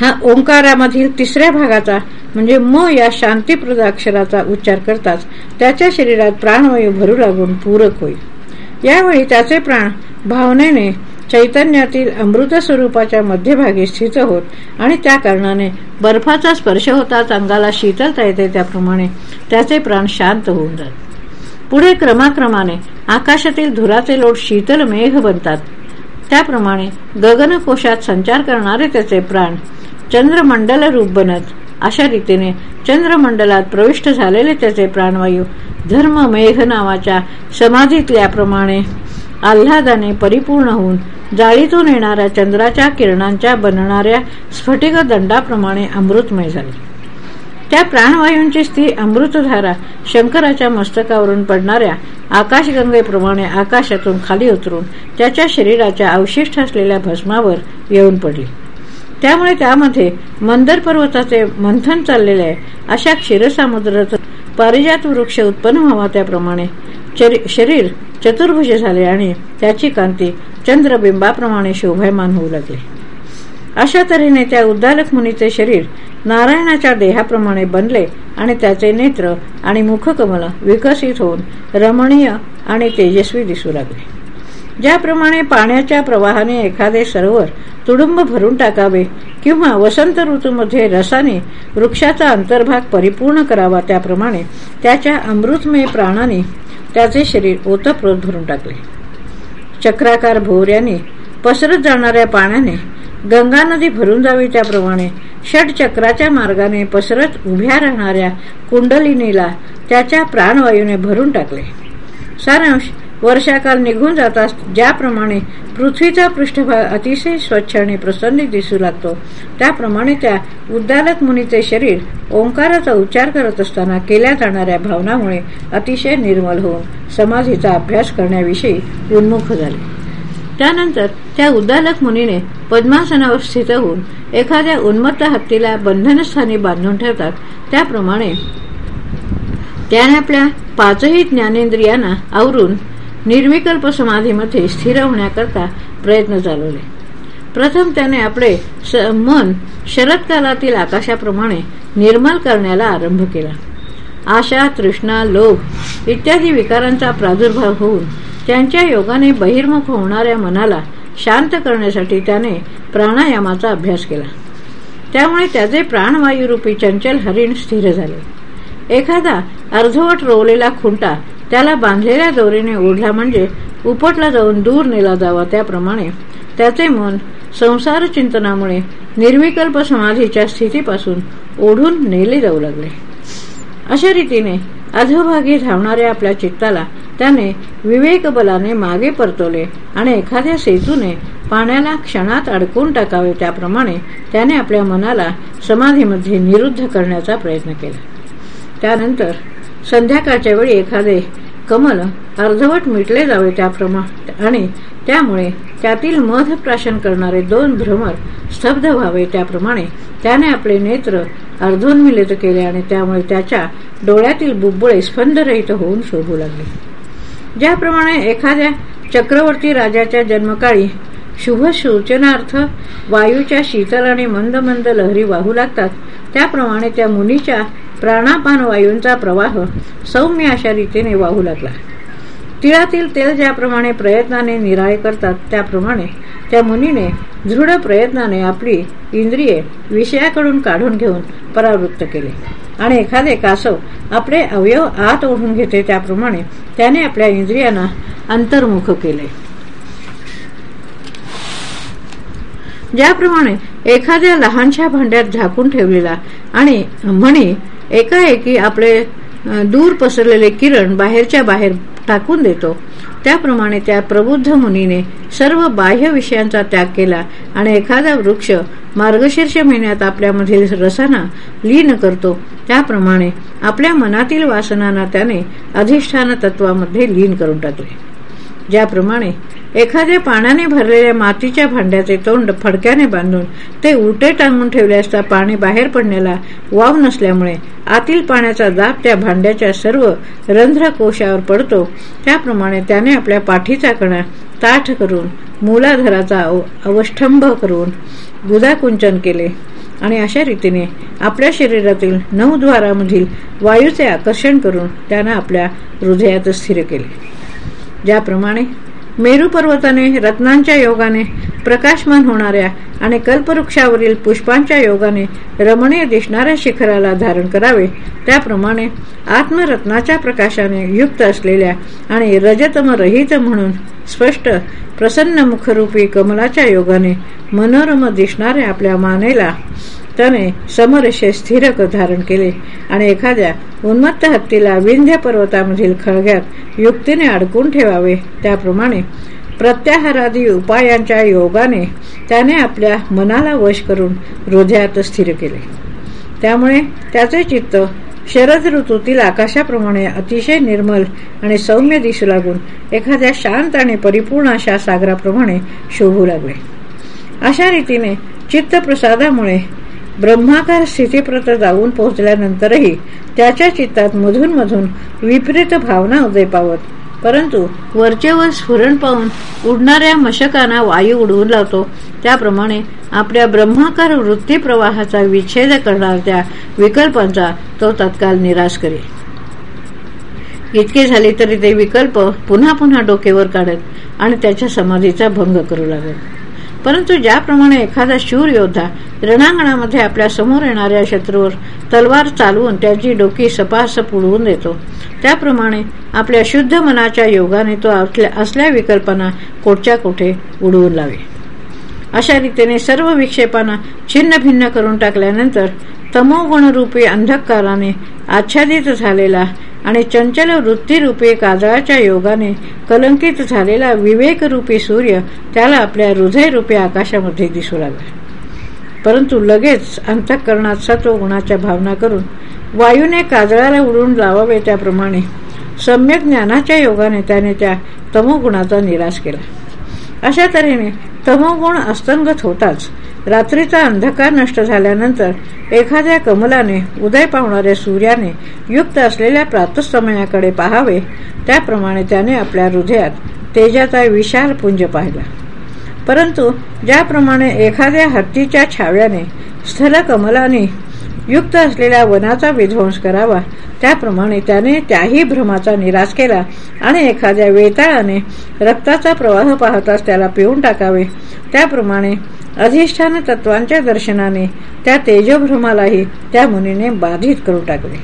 हा ओंकारामधील तिसऱ्या भागाचा म्हणजे म या शांतीप्रद अक्षराचा उच्चार करताच त्याच्या शरीरात प्राणवायू भरू लागून पूरक होईल. यावेळी त्याचे प्राण भावनेने चैतन्यातील अमृत स्वरूपाच्या मध्यभागी स्थित होत आणि त्या कारणाने बर्फाचा स्पर्श होताच अंगाला शीतलता येते त्याप्रमाणे त्याचे प्राण शांत होऊन जात. पुढे क्रमाक्रमाने आकाशातील धुराचे लोट शीतल मेघ बनतात. त्याप्रमाणे गगनकोशात संचार करणारे त्याचे प्राण चंद्रमंडल रूप बनत. अशा रीतीने चंद्रमंडलात प्रविष्ट झालेले त्याचे प्राणवायू धर्म मेघ नावाच्या समाधीतल्याप्रमाणे आल्हादाने परिपूर्ण होऊन जाळीतून येणाऱ्या चंद्राच्या किरणांच्या बनणाऱ्या स्फटिक दंडाप्रमाणे अमृतमय झाले. त्या प्राणवायूंची स्त्री अमृतधारा शंकराच्या मस्तकावरून पडणाऱ्या आकाशगंगेप्रमाणे आकाशातून खाली उतरून त्याच्या शरीराच्या अवशिष्ट असलेल्या भस्मावर येऊन पडली. त्यामुळे त्यामध्ये मंदर पर्वताचे मंथन चाललेले आहे. अशा क्षीरसामुद्राचं पारिजात वृक्ष उत्पन्न व्हावा त्याप्रमाणे शरीर चतुर्भुज झाले आणि त्याची कांती चंद्रबिंबाप्रमाणे शोभायमान होऊ लागली. अशा तऱ्हेने त्या उद्दालक मुनीचे शरीर नारायणाच्या देहाप्रमाणे बनले आणि त्याचे नेत्र आणि मुखकमल विकसित होऊन रमणीय आणि तेजस्वी दिसू लागले. ज्याप्रमाणे पाण्याच्या प्रवाहाने एखादे सरोवर तुडुंब भरून टाकावे किंवा वसंत ऋतूमध्ये रसाने वृक्षाचा अंतर्भाग परिपूर्ण करावा त्याप्रमाणे त्याच्या अमृतमय प्राणाने त्याचे शरीर ओतप्रोत भरून टाकले. चक्राकार भोवऱ्याने पसरत जाणाऱ्या पाण्याने गंगा नदी भरून जावी त्याप्रमाणे षटचक्राच्या मार्गाने पसरत उभ्या राहणाऱ्या कुंडलिनीला त्याच्या प्राणवायूने भरून टाकले. सारांश वर्षाकाल निघून जाताच ज्याप्रमाणे पृथ्वीचा पृष्ठभाग अतिशय स्वच्छ आणि प्रसन्न दिसू लागतो त्याप्रमाणे त्या उद्दालक मुनीचे शरीर ओंकाराचा उच्चार करत असताना केल्या जाणाऱ्या भावनामुळे अतिशय निर्मल होऊन समाधीचा अभ्यास करण्याविषयी उन्मुख झाले. त्यानंतर त्या उद्दालक मुनीने पद्मासनावर स्थित होऊन एखाद्या उन्मत्त हत्तीला बंधनस्थानी बांधून ठेवतात. त्याप्रमाणे त्याने आपल्या पाचही ज्ञानेंद्रियांना आवरून निर्विकल्प समाधीमध्ये स्थिर होण्याकरता प्रयत्न चालवले. प्रथम त्याने आपले मन शरदकालातील आकाशाप्रमाणे निर्मल करण्याला आरंभ केला. आशा तृष्णा लोभ इत्यादी विकारांचा प्रादुर्भाव होऊन त्यांच्या योगाने बहिर्मुख होणाऱ्या मनाला शांत करण्यासाठी त्याने प्राणायामाचा अभ्यास केला. त्यामुळे त्याचे प्राणवायुरूपी चंचल हरिण स्थिर झाले. एखादा अर्धवट रोवलेला खुंटा त्याला बांधलेल्या दोरीने ओढला म्हणजे उपटला जाऊन दूर नेला जावा त्याप्रमाणे. त्याचे मन संसार चिंतनामुळे निर्विकल्प समाधीच्या स्थितीपासून ओढून नेले जाऊ लागले. अशा रीतीने अधोभागी धावणाऱ्या आपल्या चित्ताला त्याने विवेकबलाने मागे परतवले आणि एखाद्या सेतूने पाण्याला क्षणात अडकून टाकावे त्याप्रमाणे त्याने आपल्या मनाला समाधीमध्ये निरुद्ध करण्याचा प्रयत्न केला. त्यानंतर संध्याकाळच्या वेळी एखादे कमल अर्धवट मिटले जावे त्याप्रमाणे. आणि त्यामुळे त्यातील मध प्राशन करणारे दोन भ्रमर स्तब्ध व्हावे त्याप्रमाणे त्याने आपले नेत्र अर्धोन्मिलित केले आणि त्यामुळे त्याच्या डोळ्यातील बुब्बुळे स्पंदरहित होऊन शोभू लागले. ज्याप्रमाणे एखाद्या चक्रवर्ती राजाच्या जन्मकाळी शुभ सूचनार्थ वायूच्या शीतल आणि मंद मंद लहरी वाहू लागतात त्याप्रमाणे त्या मुनीच्या प्राणापान वायूंचा प्रवाह सौम्य अशा रीतीने वाहू लागला. तिळातील तेल ज्याप्रमाणे प्रयत्नाने निराळे करतात त्याप्रमाणे त्या मुनीने दृढ प्रयत्नाने आपली इंद्रिये विषयाकडून काढून घेऊन परावृत्त केले. आणि एखादे कासव आपले अवयव आत ओढून घेते त्याप्रमाणे त्याने आपल्या इंद्रियांना अंतर्मुख केले. ज्याप्रमाणे एखाद्या लहानशा भांड्यात झाकून ठेवलेला आणि म्हणी एकाएकी आपले दूर पसरलेले किरण बाहेरच्या बाहेर टाकून देतो. त्याप्रमाणे त्या प्रबुद्ध मुनीने सर्व बाह्य विषयांचा त्याग केला आणि एखादा वृक्ष मार्गशीर्ष महिन्यात आपल्यामधील रसाना लीन करतो. त्याप्रमाणे आपल्या मनातील वासनांना त्याने अधिष्ठान तत्वामध्ये लीन करून टाकले. ज्याप्रमाणे एखाद्या पाण्याने भरलेल्या मातीच्या भांड्याचे तोंड फडक्याने बांधून ते उलटे टांगून ठेवले असता पाणी बाहेर पडण्याला वाव नसल्यामुळे आतील पाण्याचा दाब त्या भांड्याच्या सर्व रंध्रकोशावर पडतो. त्याप्रमाणे त्याने आपल्या पाठीचा कणा ताठ करून मूलाधाराचा अवष्टंभ करून गुदाकुंचन केले. आणि अशा रीतीने आपल्या शरीरातील नऊद्वारामधील वायूचे आकर्षण करून त्यानं आपल्या हृदयात स्थिर केले. ज्याप्रमाणे मेरू पर्वताने रत्नांच्या योगाने प्रकाशमान होणाऱ्या आणि कल्पवृक्षावरील पुष्पांच्या योगाने रमणीय दिसणाऱ्या शिखराला धारण करावे. त्याप्रमाणे आत्मरत्नाच्या प्रकाशाने युक्त असलेल्या आणि रजतम रहित म्हणून स्पष्ट प्रसन्न मुखरूपी कमलाच्या योगाने मनोरम दिसणाऱ्या आपल्या मानेला त्याने समरशे स्थिरक धारण केले आणि एखाद्या उन्मत्त हत्तीला विंध्य पर्वतामधील खळग्यात युक्तीने अडकून ठेवावे. त्याप्रमाणे प्रत्याहारादी उपायांच्या योगाने त्याने आपल्या मनाला वश करून हृदयात स्थिर केले. त्यामुळे त्याचे चित्त शरद ऋतूतील आकाशाप्रमाणे अतिशय निर्मल आणि सौम्य दिसू लागून एखाद्या शांत आणि परिपूर्ण अशा सागराप्रमाणे शोभू लागले. अशा रीतीने चित्तप्रसादामुळे ब्रह्माकार स्थितीप्रत जाऊन पोहोचल्यानंतरही त्याच्या चित्तात मधून मधून विपरीत भावना उदय पावत परंतु वरचेवर स्फुरण पाहून उडणाऱ्या मशकांना वायू उडवून लावतो. त्याप्रमाणे आपल्या ब्रह्माकार वृत्ती प्रवाहाचा विच्छेद करणार त्या विकल्पांचा तो तत्काल निराश करेल. इतके झाले तरी ते विकल्प पुन्हा पुन्हा डोकेवर काढत आणि त्याच्या समाधीचा भंग करू लागत परंतु ज्याप्रमाणे एखादा शूर योद्धा रणांगणामध्ये आपल्यासमोर येणाऱ्या शत्रूवर तलवार चालवून त्याची डोकी सपासप उडवून देतो त्याप्रमाणे आपल्या शुद्ध मनाच्या योगाने तो असल्या विकल्पांना कोठच्या कोठे उडवून लावे. अशा रीतीने सर्व विक्षेपांना छिन्न भिन्न करून टाकल्यानंतर तमोगुणरूपी अंधकाराने आच्छादित झालेला आणि चंचल वृत्तीरूपी काजळाच्या योगाने कलंकित झालेला विवेकरूपी सूर्य त्याला आपल्या हृदयरूपी आकाशामध्ये दिसू लागला. परंतु लगेच अंतःकरणात सत्व गुणाच्या भावना करून वायूने काजळाला उडून लावावे त्याप्रमाणे. सम्यक ज्ञानाच्या योगाने त्याने त्या तमोगुणाचा निराश केला. अशा तऱ्हेने तमोगुण अस्तंगत होताच. रात्रीचा अंधकार नष्ट झाल्यानंतर एखाद्या कमलाने उदय पावणाऱ्या सूर्याने युक्त असलेल्या प्रातस्तमयाकडे पाहावे त्याप्रमाणे त्याने आपल्या हृदयात तेजाचा विशाल पुंज पाहिला. परंतु ज्याप्रमाणे एखाद्या हत्तीच्या छाव्याने स्थल कमलाने युक्त असलेल्या वनाचा विध्वंस करावा. त्याप्रमाणे त्याने त्याही भ्रमाचा निराश केला आणि एखाद्या वेताळाने रक्ताचा प्रवाह पाहताच त्याला पिऊन टाकावे. त्याप्रमाणे अधिष्ठान तत्वांच्या दर्शनाने त्या तेजभ्रमालाही त्या मुनीने बाधित करून टाकले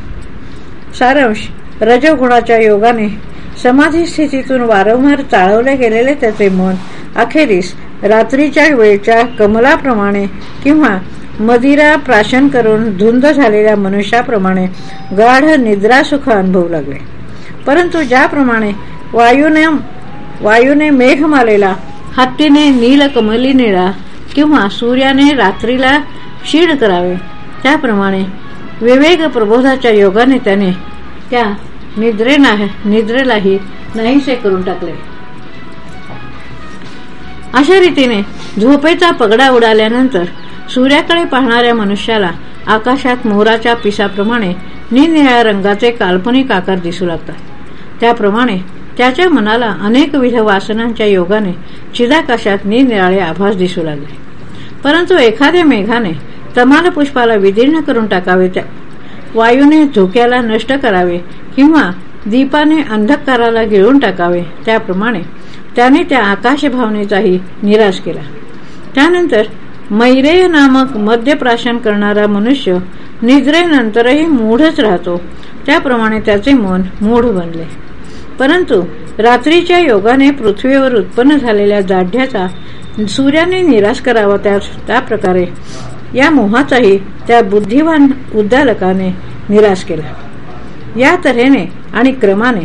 सारांश. रजगुणाच्या योगाने समाधी स्थितीतून वारंवार चाळवले गेलेले त्याचे मन अखेरीस रात्रीच्या वेळच्या कमलाप्रमाणे किंवा मदिरा प्राशन करून धुंद झालेल्या मनुष्याप्रमाणे गाढ निद्रासुख अनुभवू लागले. परंतु ज्याप्रमाणे वायूने वायूने मेघमालेला हत्तीने नीलकमली निळा किंवा सूर्याने रात्रीला क्षीण करावे त्याप्रमाणे विवेक प्रबोधाच्या योगाने त्याने त्या निद्रे निद्रेलाही नाहीसे करून टाकले. अशा रीतीने झोपेचा पगडा उडाल्यानंतर सूर्याकडे पाहणाऱ्या मनुष्याला आकाशात मोराच्या पिसाप्रमाणे निनिळ्या रंगाचे काल्पनिक आकार दिसू लागतात. त्याप्रमाणे त्याच्या मनाला अनेक विध वासनांच्या योगाने चिदाकाशात निनिराळे आभास दिसू लागले. परंतु एखाद्या मेघाने तमाल पुष्पाला विदीर्ण करून टाकावे त्या वायूने धोक्याला नष्ट करावे किंवा दीपाने अंधकाराला गिळून टाकावे त्याप्रमाणे त्याने त्या आकाश भावनेचाही निराश केला. त्यानंतर मैरेय नामक मद्यप्राशन करणारा मनुष्य निद्रेनंतरही मूढच राहतो. त्याप्रमाणे त्याचे मन मूढ बनले. परंतु रात्रीच्या योगाने पृथ्वीवर उत्पन्न झालेल्या जाढ्याचा सूर्याने निराश करावा त्या प्रकारे या मोहाचाही त्या बुद्धिवान उद्दालकाने निराश केला. या तऱ्हेने आणि क्रमाने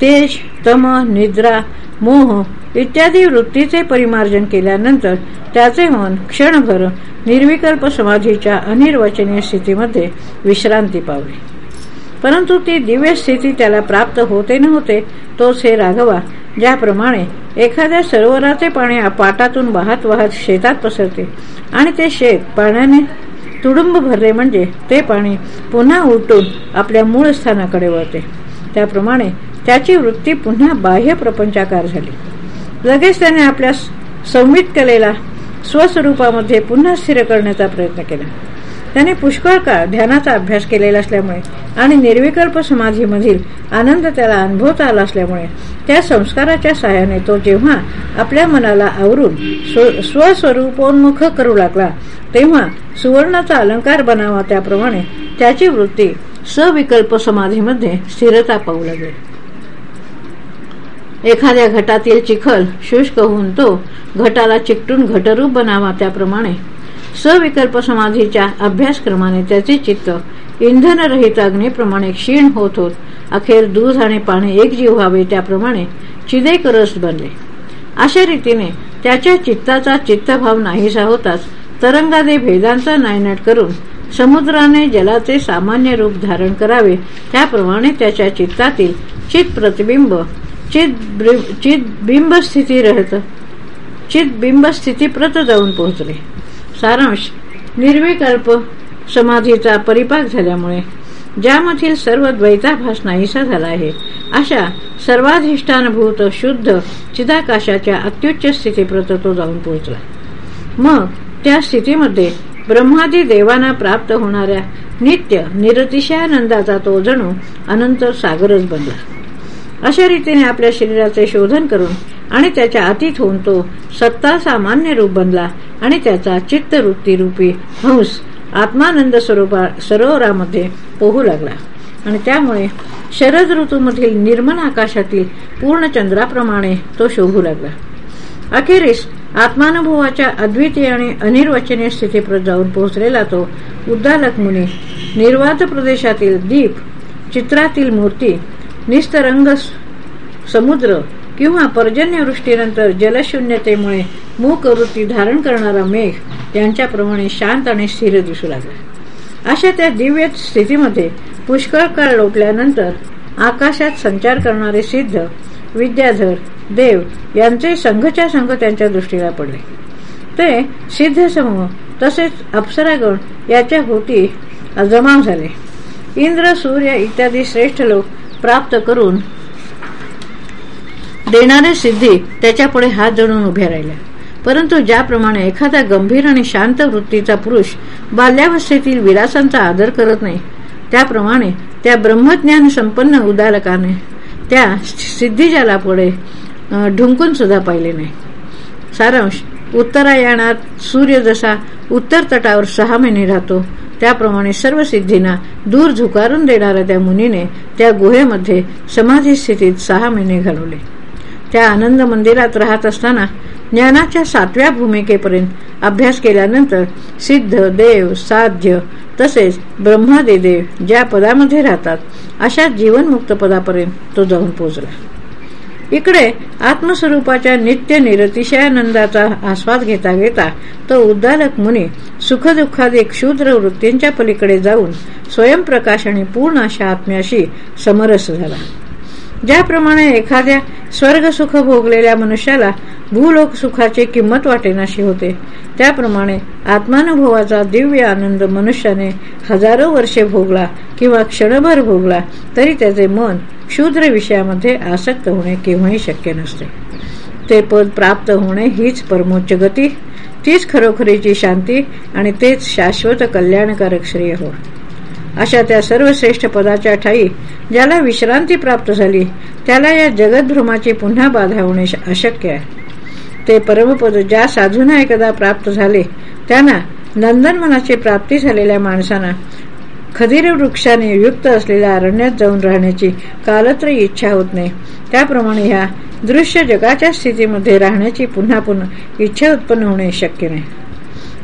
तेज तम निद्रा मोह इत्यादी वृत्तीचे परिमार्जन केल्यानंतर त्याचे मन क्षणभर निर्विकल्प समाधीच्या अनिर्वचनीय स्थितीमध्ये विश्रांती पावली. परंतु ती दिव्य स्थिती त्याला प्राप्त होते नव्हते तोच हे राघवा ज्याप्रमाणे एखाद्या सरोवराचे पाणी पाटातून वाहत वाहत शेतात पसरते आणि ते शेत पाण्याने तुडुंब भरले म्हणजे ते पाणी पुन्हा उलटून आपल्या मूळ स्थानाकडे वळते. त्याप्रमाणे त्याची वृत्ती पुन्हा बाह्य प्रपंचाकार झाली. लगेच त्याने आपल्या संवित कलेला स्वस्वरूपामध्ये पुन्हा स्थिर करण्याचा प्रयत्न केला. त्याने पुष्कळ काळ ध्यानाचा अभ्यास केलेला असल्यामुळे आणि निर्विकल्प समाधीमधील आनंद त्याला अनुभवता आला असल्यामुळे त्या संस्काराच्या सहाय्याने तो जेव्हा आपल्या मनाला आवरून स्वस्वरूपोन्मुख करू लागला तेव्हा सुवर्णाचा अलंकार बनावा त्याप्रमाणे त्याची वृत्ती सविकल्प समाधीमध्ये स्थिरता पाहू लागली. एखाद्या घटातील चिखल शुष्क होऊन तो घटाला चिकटून घटरूप बनावा त्याप्रमाणे. सविकल्प समाधीच्या अभ्यासक्रमाने त्याचे चित्त इंधनरहित अग्नीप्रमाणे क्षीण होत होत अखेर दूध आणि पाणी एक जीव व्हावे त्याप्रमाणे चिदेक रस बनले. अशा रीतीने त्याच्या चित्ताचा चित्तभाव नाहीसा होताच तरंगादे भेदांचा नायनाट करून समुद्राने जलाचे सामान्य रूप धारण करावे त्याप्रमाणे त्याच्या चित्तातील चित प्रतिबिंब चित बिंब स्थिती रहत. चित बिंब प्रत जाऊन पोहोचले. सारांश. निर्विकल्प समाधीचा परिपाक झाल्यामुळे ज्यामधील सर्व द्वैताभास नाहीसा झाला आहे. अशा सर्वाधिष्ठानभूत शुद्ध चिदाकाशाच्या अत्युच्च स्थितीप्रत तो जाऊन पोहोचला. मग त्या स्थितीमध्ये ब्रह्मादी देवांना प्राप्त होणाऱ्या नित्य निरतिशयानंदाचा तो जणू अनंत सागरच बनला. अशा रीतीने आपल्या शरीराचे शोधन करून आणि त्याच्या अतीत होऊन तो सत्ता सामान्य रूप बनला आणि त्याचा चित्तवृत्ती रूपी हंस आत्मानंद स्वरूपा सरोवरामध्ये पोहू लागला. आणि त्यामुळे शरद ऋतूमधील निर्मल आकाशातील पूर्ण चंद्राप्रमाणे तो शोभू लागला. अखेरीस आत्मानुभवाच्या अद्वितीय आणि अनिर्वचनीय स्थितीप्रत जाऊन पोहोचलेला तो उद्दालक मुनी निर्वात प्रदेशातील दीप चित्रातील मूर्ती निस्तरंग समुद्र किंवा पर्जन्यवृष्टीनंतर जलशून्यतेमुळे मूक वृत्ती धारण करणारा मेघ यांच्याप्रमाणे शांत आणि स्थिर दिसू लागला. अशा त्या दिव्य स्थितीमध्ये पुष्कळ काळ लोटल्यानंतर आकाशात संचार करणारे सिद्ध विद्याधर देव यांचे संघच्या संघ त्यांच्या दृष्टीला पडले. ते सिद्ध समूह तसेच अप्सरागण याच्या होती जमाव झाले. इंद्र सूर्य इत्यादी श्रेष्ठ लोक प्राप्त करून देणारे सिद्धी त्याच्यापुढे हात जणून उभ्या राहिल्या. परंतु ज्याप्रमाणे एखादा गंभीर आणि शांत वृत्तीचा पुरुष बाल्यावस्थेतील विलासांचा आदर करत नाही त्याप्रमाणे त्या ब्रह्मज्ञान संपन्न उदालकाने त्या सिद्धिजालापुढे ढुंकून सुद्धा पाहिले नाही. सारांश उत्तरायणात सूर्य जसा उत्तर तटावर सहा महिने राहतो त्याप्रमाणे सर्व सिद्धींना दूर झुकारून देणाऱ्या त्या मुनीने त्या गुहेमध्ये समाधी स्थितीत सहा महिने घालवले. त्या आनंद मंदिरात राहत असताना ज्ञानाच्या सातव्या भूमिकेपर्यंत अभ्यास केल्यानंतर सिद्ध देव साध्य तसेच ब्रह्मादेदेव ज्या पदामध्ये राहतात अशा जीवनमुक्त पदापर्यंत तो जाऊन पोहोचला. इकडे आत्मस्वरूपाच्या नित्य निरतिशयानंदाचा आस्वाद घेता घेता तो उद्दालक मुनी सुखदुःखादी क्षुद्र वृत्तींच्या पलीकडे जाऊन स्वयंप्रकाश आणि पूर्ण अशा आत्म्याशी समरस झाला. ज्याप्रमाणे एखाद्या स्वर्ग सुख भोगलेल्या मनुष्याला भूलोक सुखाची किंमत वाटेनाशी होते त्याप्रमाणे आत्मानुभवाचा दिव्य आनंद मनुष्याने हजारो वर्षे भोगला किंवा क्षणभर भोगला तरी त्याचे मन क्षुद्र विषयामध्ये आसक्त होणे केव्हाही शक्य नसते. ते पद प्राप्त होणे हीच परमोच्च गती तीच खरोखरीची शांती आणि तेच शाश्वत कल्याणकारक श्रेय हो अशा त्या सर्वश्रेष्ठ पदाच्या ठाई ज्याला विश्रांती प्राप्त झाली त्याला या जगद्भ्रमाची पुन्हा बाधा होणे अशक्य आहे. ते परमपद ज्या साधूना एकदा प्राप्त झाले त्यांना नंदनमनाची प्राप्ती झालेल्या माणसांना खदिर वृक्षाने युक्त असलेल्या अरण्यात जाऊन राहण्याची कालत्र इच्छा होत नाही. त्याप्रमाणे ह्या दृश्य जगाच्या स्थितीमध्ये राहण्याची पुन्हा पुन्हा इच्छा उत्पन्न होणे शक्य नाही.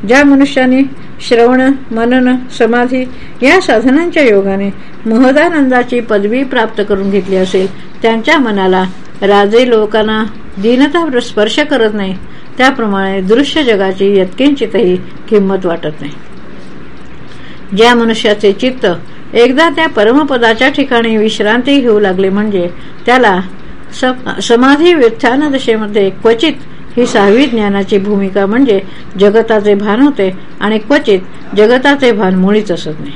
ज्या मनुष्याने श्रवण मनन समाधी या साधनांच्या योगाने महदानंदाची पदवी प्राप्त करून घेतली असेल. त्यांच्या मनाला राजे लोकांना दीनता स्पर्श करत नाही. त्याप्रमाणे दृश्य जगाची यत्किंचितही किंमत वाटत नाही. ज्या मनुष्याचे चित्त एकदा त्या परमपदाच्या ठिकाणी विश्रांती घेऊ लागले म्हणजे त्याला समाधी व्युत्थान दशेमध्ये क्वचित ही सहावी ज्ञानाची भूमिका म्हणजे जगताचे भान होते आणि क्वचित जगताचे भान मुळीच असत नाही.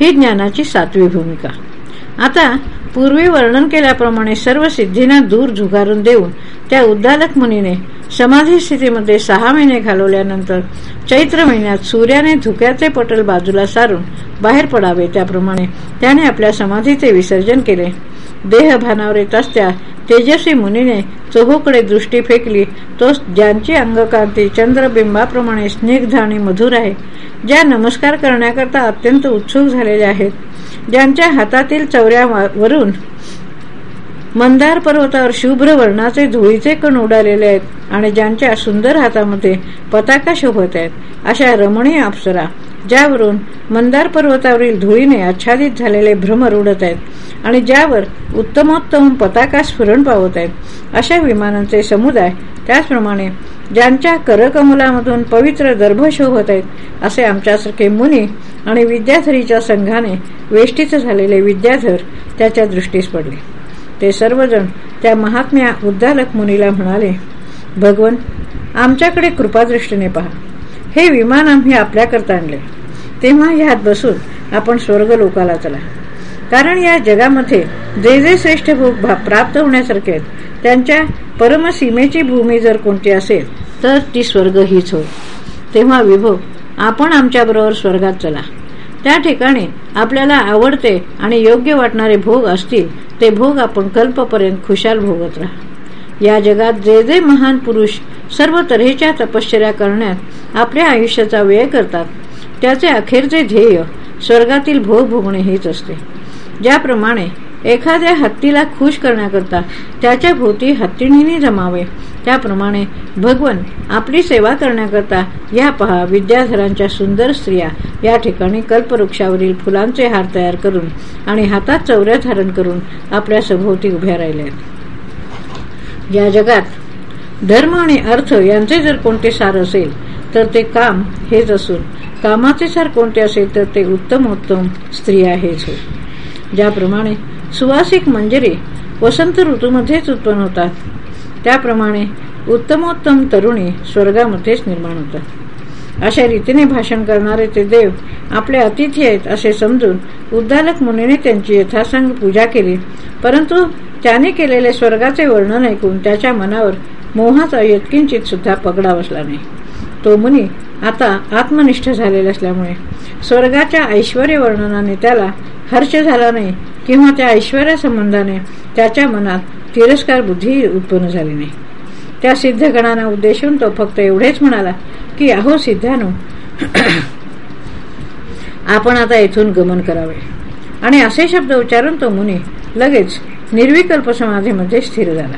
ही ज्ञानाची सातवी भूमिका. आता पूर्वी वर्णन केल्याप्रमाणे सर्व सिद्धींना दूर झुगारून देऊन त्या उद्दालक मुनीने समाधी स्थितीमध्ये सहा महिने घालवल्यानंतर चैत्र महिन्यात सूर्याने धुक्याचे पटल बाजूला सारून बाहेर पडावे त्याप्रमाणे त्याने आपल्या समाधीचे विसर्जन केले. देहभानावर येत असत्या. तेजस्वी मुनीने चहूकडे दृष्टी फेकली. तो ज्यांची अंगकांती चंद्रबिंबाप्रमाणे स्निग्ध आणि मधुर आहे ज्या नमस्कार करण्याकरता अत्यंत उत्सुक झालेल्या आहेत ज्यांच्या हातातील चौऱ्यावरून मंदार पर्वतावर शुभ्र वर्णाचे धुळीचे कण उडालेले आहेत आणि ज्यांच्या सुंदर हातामध्ये पताका शोभत आहेत अशा रमणीय अप्सरा ज्यावरून मंदार पर्वतावरील धुळीने आच्छादित झालेले भ्रमर उडत आहेत आणि ज्यावर उत्तमोत्तम पताका स्फुरण पावत आहेत. अशा विमानांचे समुदाय त्याचप्रमाणे ज्यांच्या करकमलामधून पवित्र दर्भ शोभत आहेत असे आमच्यासारखे मुनी आणि विद्याधरीच्या संघाने वेष्टीत झालेले विद्याधर त्याच्या दृष्टीस पडले. ते सर्वजण त्या महात्म्या उद्दालक मुनीला म्हणाले भगवन आमच्याकडे कृपादृष्टीने पहा. हे विमान आम्ही आपल्याकरता आणले. तेव्हा ह्यात बसून आपण स्वर्ग लोकाला चला. कारण या जगामध्ये जे जे श्रेष्ठ भोग प्राप्त होण्यासारखे त्यांच्या परमसीमेची भूमी जर कोणती असेल तर ती स्वर्ग हीच होय. तेव्हा विभो आपण आमच्याबरोबर स्वर्गात चला. त्या ठिकाणी आपल्याला आवडते आणि योग्य वाटणारे भोग असतील ते भोग आपण कल्पपर्यंत खुशाल भोगत राहा. या जगात जे जे महान पुरुष सर्व तऱ्हेच्या तपश्चर्या करण्यात आपल्या आयुष्याचा व्यय करतात त्याचे अखेरचे ध्येय स्वर्गातील भोग भोगणे हेच असते. ज्याप्रमाणे एखाद्या हत्तीला खुश करण्याकरता त्याच्या भोवती हत्तीणीने जमावे. त्याप्रमाणे भगवन आपली सेवा करण्याकरता या पहा विद्याधरांच्या सुंदर स्त्रिया या ठिकाणी कल्पवृक्षावरील फुलांचे हार तयार करून आणि हातात चौऱ्या धारण करून आपल्या सभोवती उभ्या राहिल्या. या जगात धर्म आणि अर्थ यांचे जर कोणते सार असेल तर ते काम हेच असून कामाचे सार कोणते असेल तर ते उत्तम उत्तम स्त्रिया हेच हो. ज्याप्रमाणे सुवासिक मंजरी वसंत ऋतूमध्येच उत्पन्न होतात. त्याप्रमाणे उत्तमोत्तम तरुणी स्वर्गामध्येच निर्माण होतात. अशा रीतीने भाषण करणारे ते देव आपले अतिथी आहेत असे समजून उद्दालक मुनीने त्यांची यथासंग पूजा केली. परंतु त्याने केलेले स्वर्गाचे वर्णन ऐकून त्याच्या मनावर मोहाचा यत्किंचित सुद्धा पगडा बसला नाही. तो मुनी आता आत्मनिष्ठ झालेला असल्यामुळे स्वर्गाच्या ऐश्वर वर्णनाने त्याला हर्ष झाला नाही. किंवा त्या ऐश्वर्या संबंधाने त्याच्या मनात तिरस्कार बुद्धी उत्पन्न झाली नाही. त्या सिद्धगणांना उद्देशून तो फक्त एवढेच म्हणाला की अहो सिद्धानो आपण आता येथून गमन करावे. आणि असे शब्द उच्चारून तो मुनी लगेच निर्विकल्प समाधीमध्ये स्थिर झाला.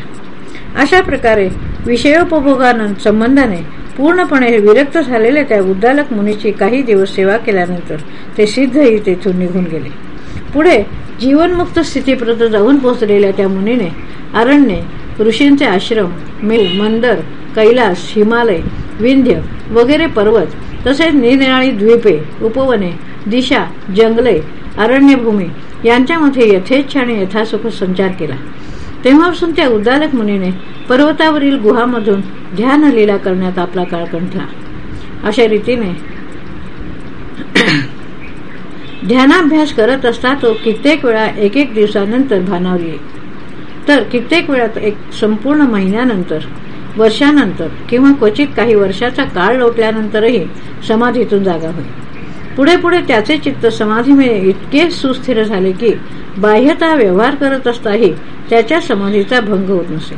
अशा प्रकारे विषयोपभोगानंद संबंधाने पूर्णपणे विरक्त झालेल्या त्या उद्दालक मुनीची काही दिवस सेवा केल्यानंतर ते सिद्धही तेथून निघून गेले. पुढे जीवनमुक्त स्थितीप्रत जाऊन पोहोचलेल्या त्या मुनीने अरण्ये ऋषींचे आश्रम मंदर कैलास हिमालय विंध्य वगैरे पर्वत तसेच निरनिराळी द्वीपे उपवने दिशा जंगले अरण्यभूमी यांच्यामध्ये यथेच्छ आणि यथासुख संचार केला. तेव्हापासून त्या उद्दालक मुनीने पर्वतावरील गुहामधून ध्यान लीला करण्यात आपला काळ कंठला. अशा रीतीने ध्यानाभ्यास करत असता तो कित्येक वेळा एक एक दिवसानंतर भानावर येईल. तर कित्येक वेळा एक संपूर्ण महिन्यानंतर वर्षानंतर किंवा क्वचित काही वर्षाचा काळ लोटल्यानंतरही समाधीतून जागा होईल. पुढे पुढे त्याचे चित्त समाधीमुळे इतके सुस्थिर झाले की बाह्यता व्यवहार करत असताही त्याच्या समाधीचा भंग होत नसे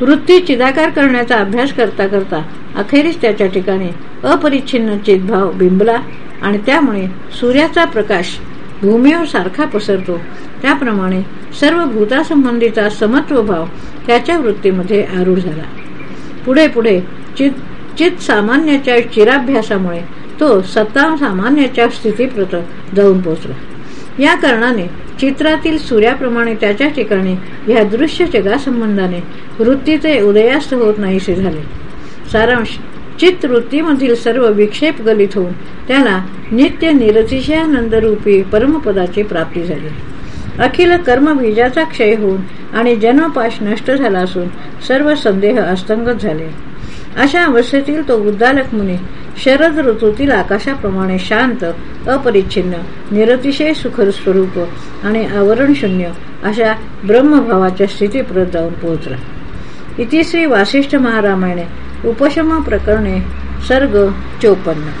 वृत्ती चिदाकार करण्याचा अभ्यास करता करता अखेरीस त्याच्या ठिकाणी अपरिच्छिन्न चितभाव बिंबला. आणि त्यामुळे सूर्याचा प्रकाश भूमीवर सारखा पसरतो. त्याप्रमाणे सर्व भूतासंबंधीचा समत्व भाव त्याच्या वृत्तीमध्ये आरूढ झाला. पुढे पुढे चित चित सामान्याच्या चिराभ्यासामुळे तो सत्ता सामान्याच्या स्थितीप्रत जाऊन पोहोचला. या कारणाने चित्रातील सूर्याप्रमाणे त्याच्या ठिकाणी या दृश्य जगासंबंधाने वृत्तीचे उदयास्त होत नाहीसे झाले. सारांश चित्तवृत्तीमधील सर्व विक्षेप गलित होऊन त्याला नित्य निरतिशयानंदरूपी परमपदाची प्राप्ती झाली. अखिल कर्मबीजाचा क्षय होऊन आणि जन्मपाश नष्ट झाला असून सर्व संदेह अस्तंगत झाले. अशा अवस्थेतील तो उद्दालक मुनी शरद ऋतूतील आकाशाप्रमाणे शांत अपरिच्छिन्न निरतिशय सुखर स्वरूप आणि आवरण शून्य अशा ब्रह्मभावाच्या स्थितीप्रत जाऊन पोहोचला. इतिश्री वासिष्ठ महारामायणे उपशम प्रकरणे सर्ग चोपन्न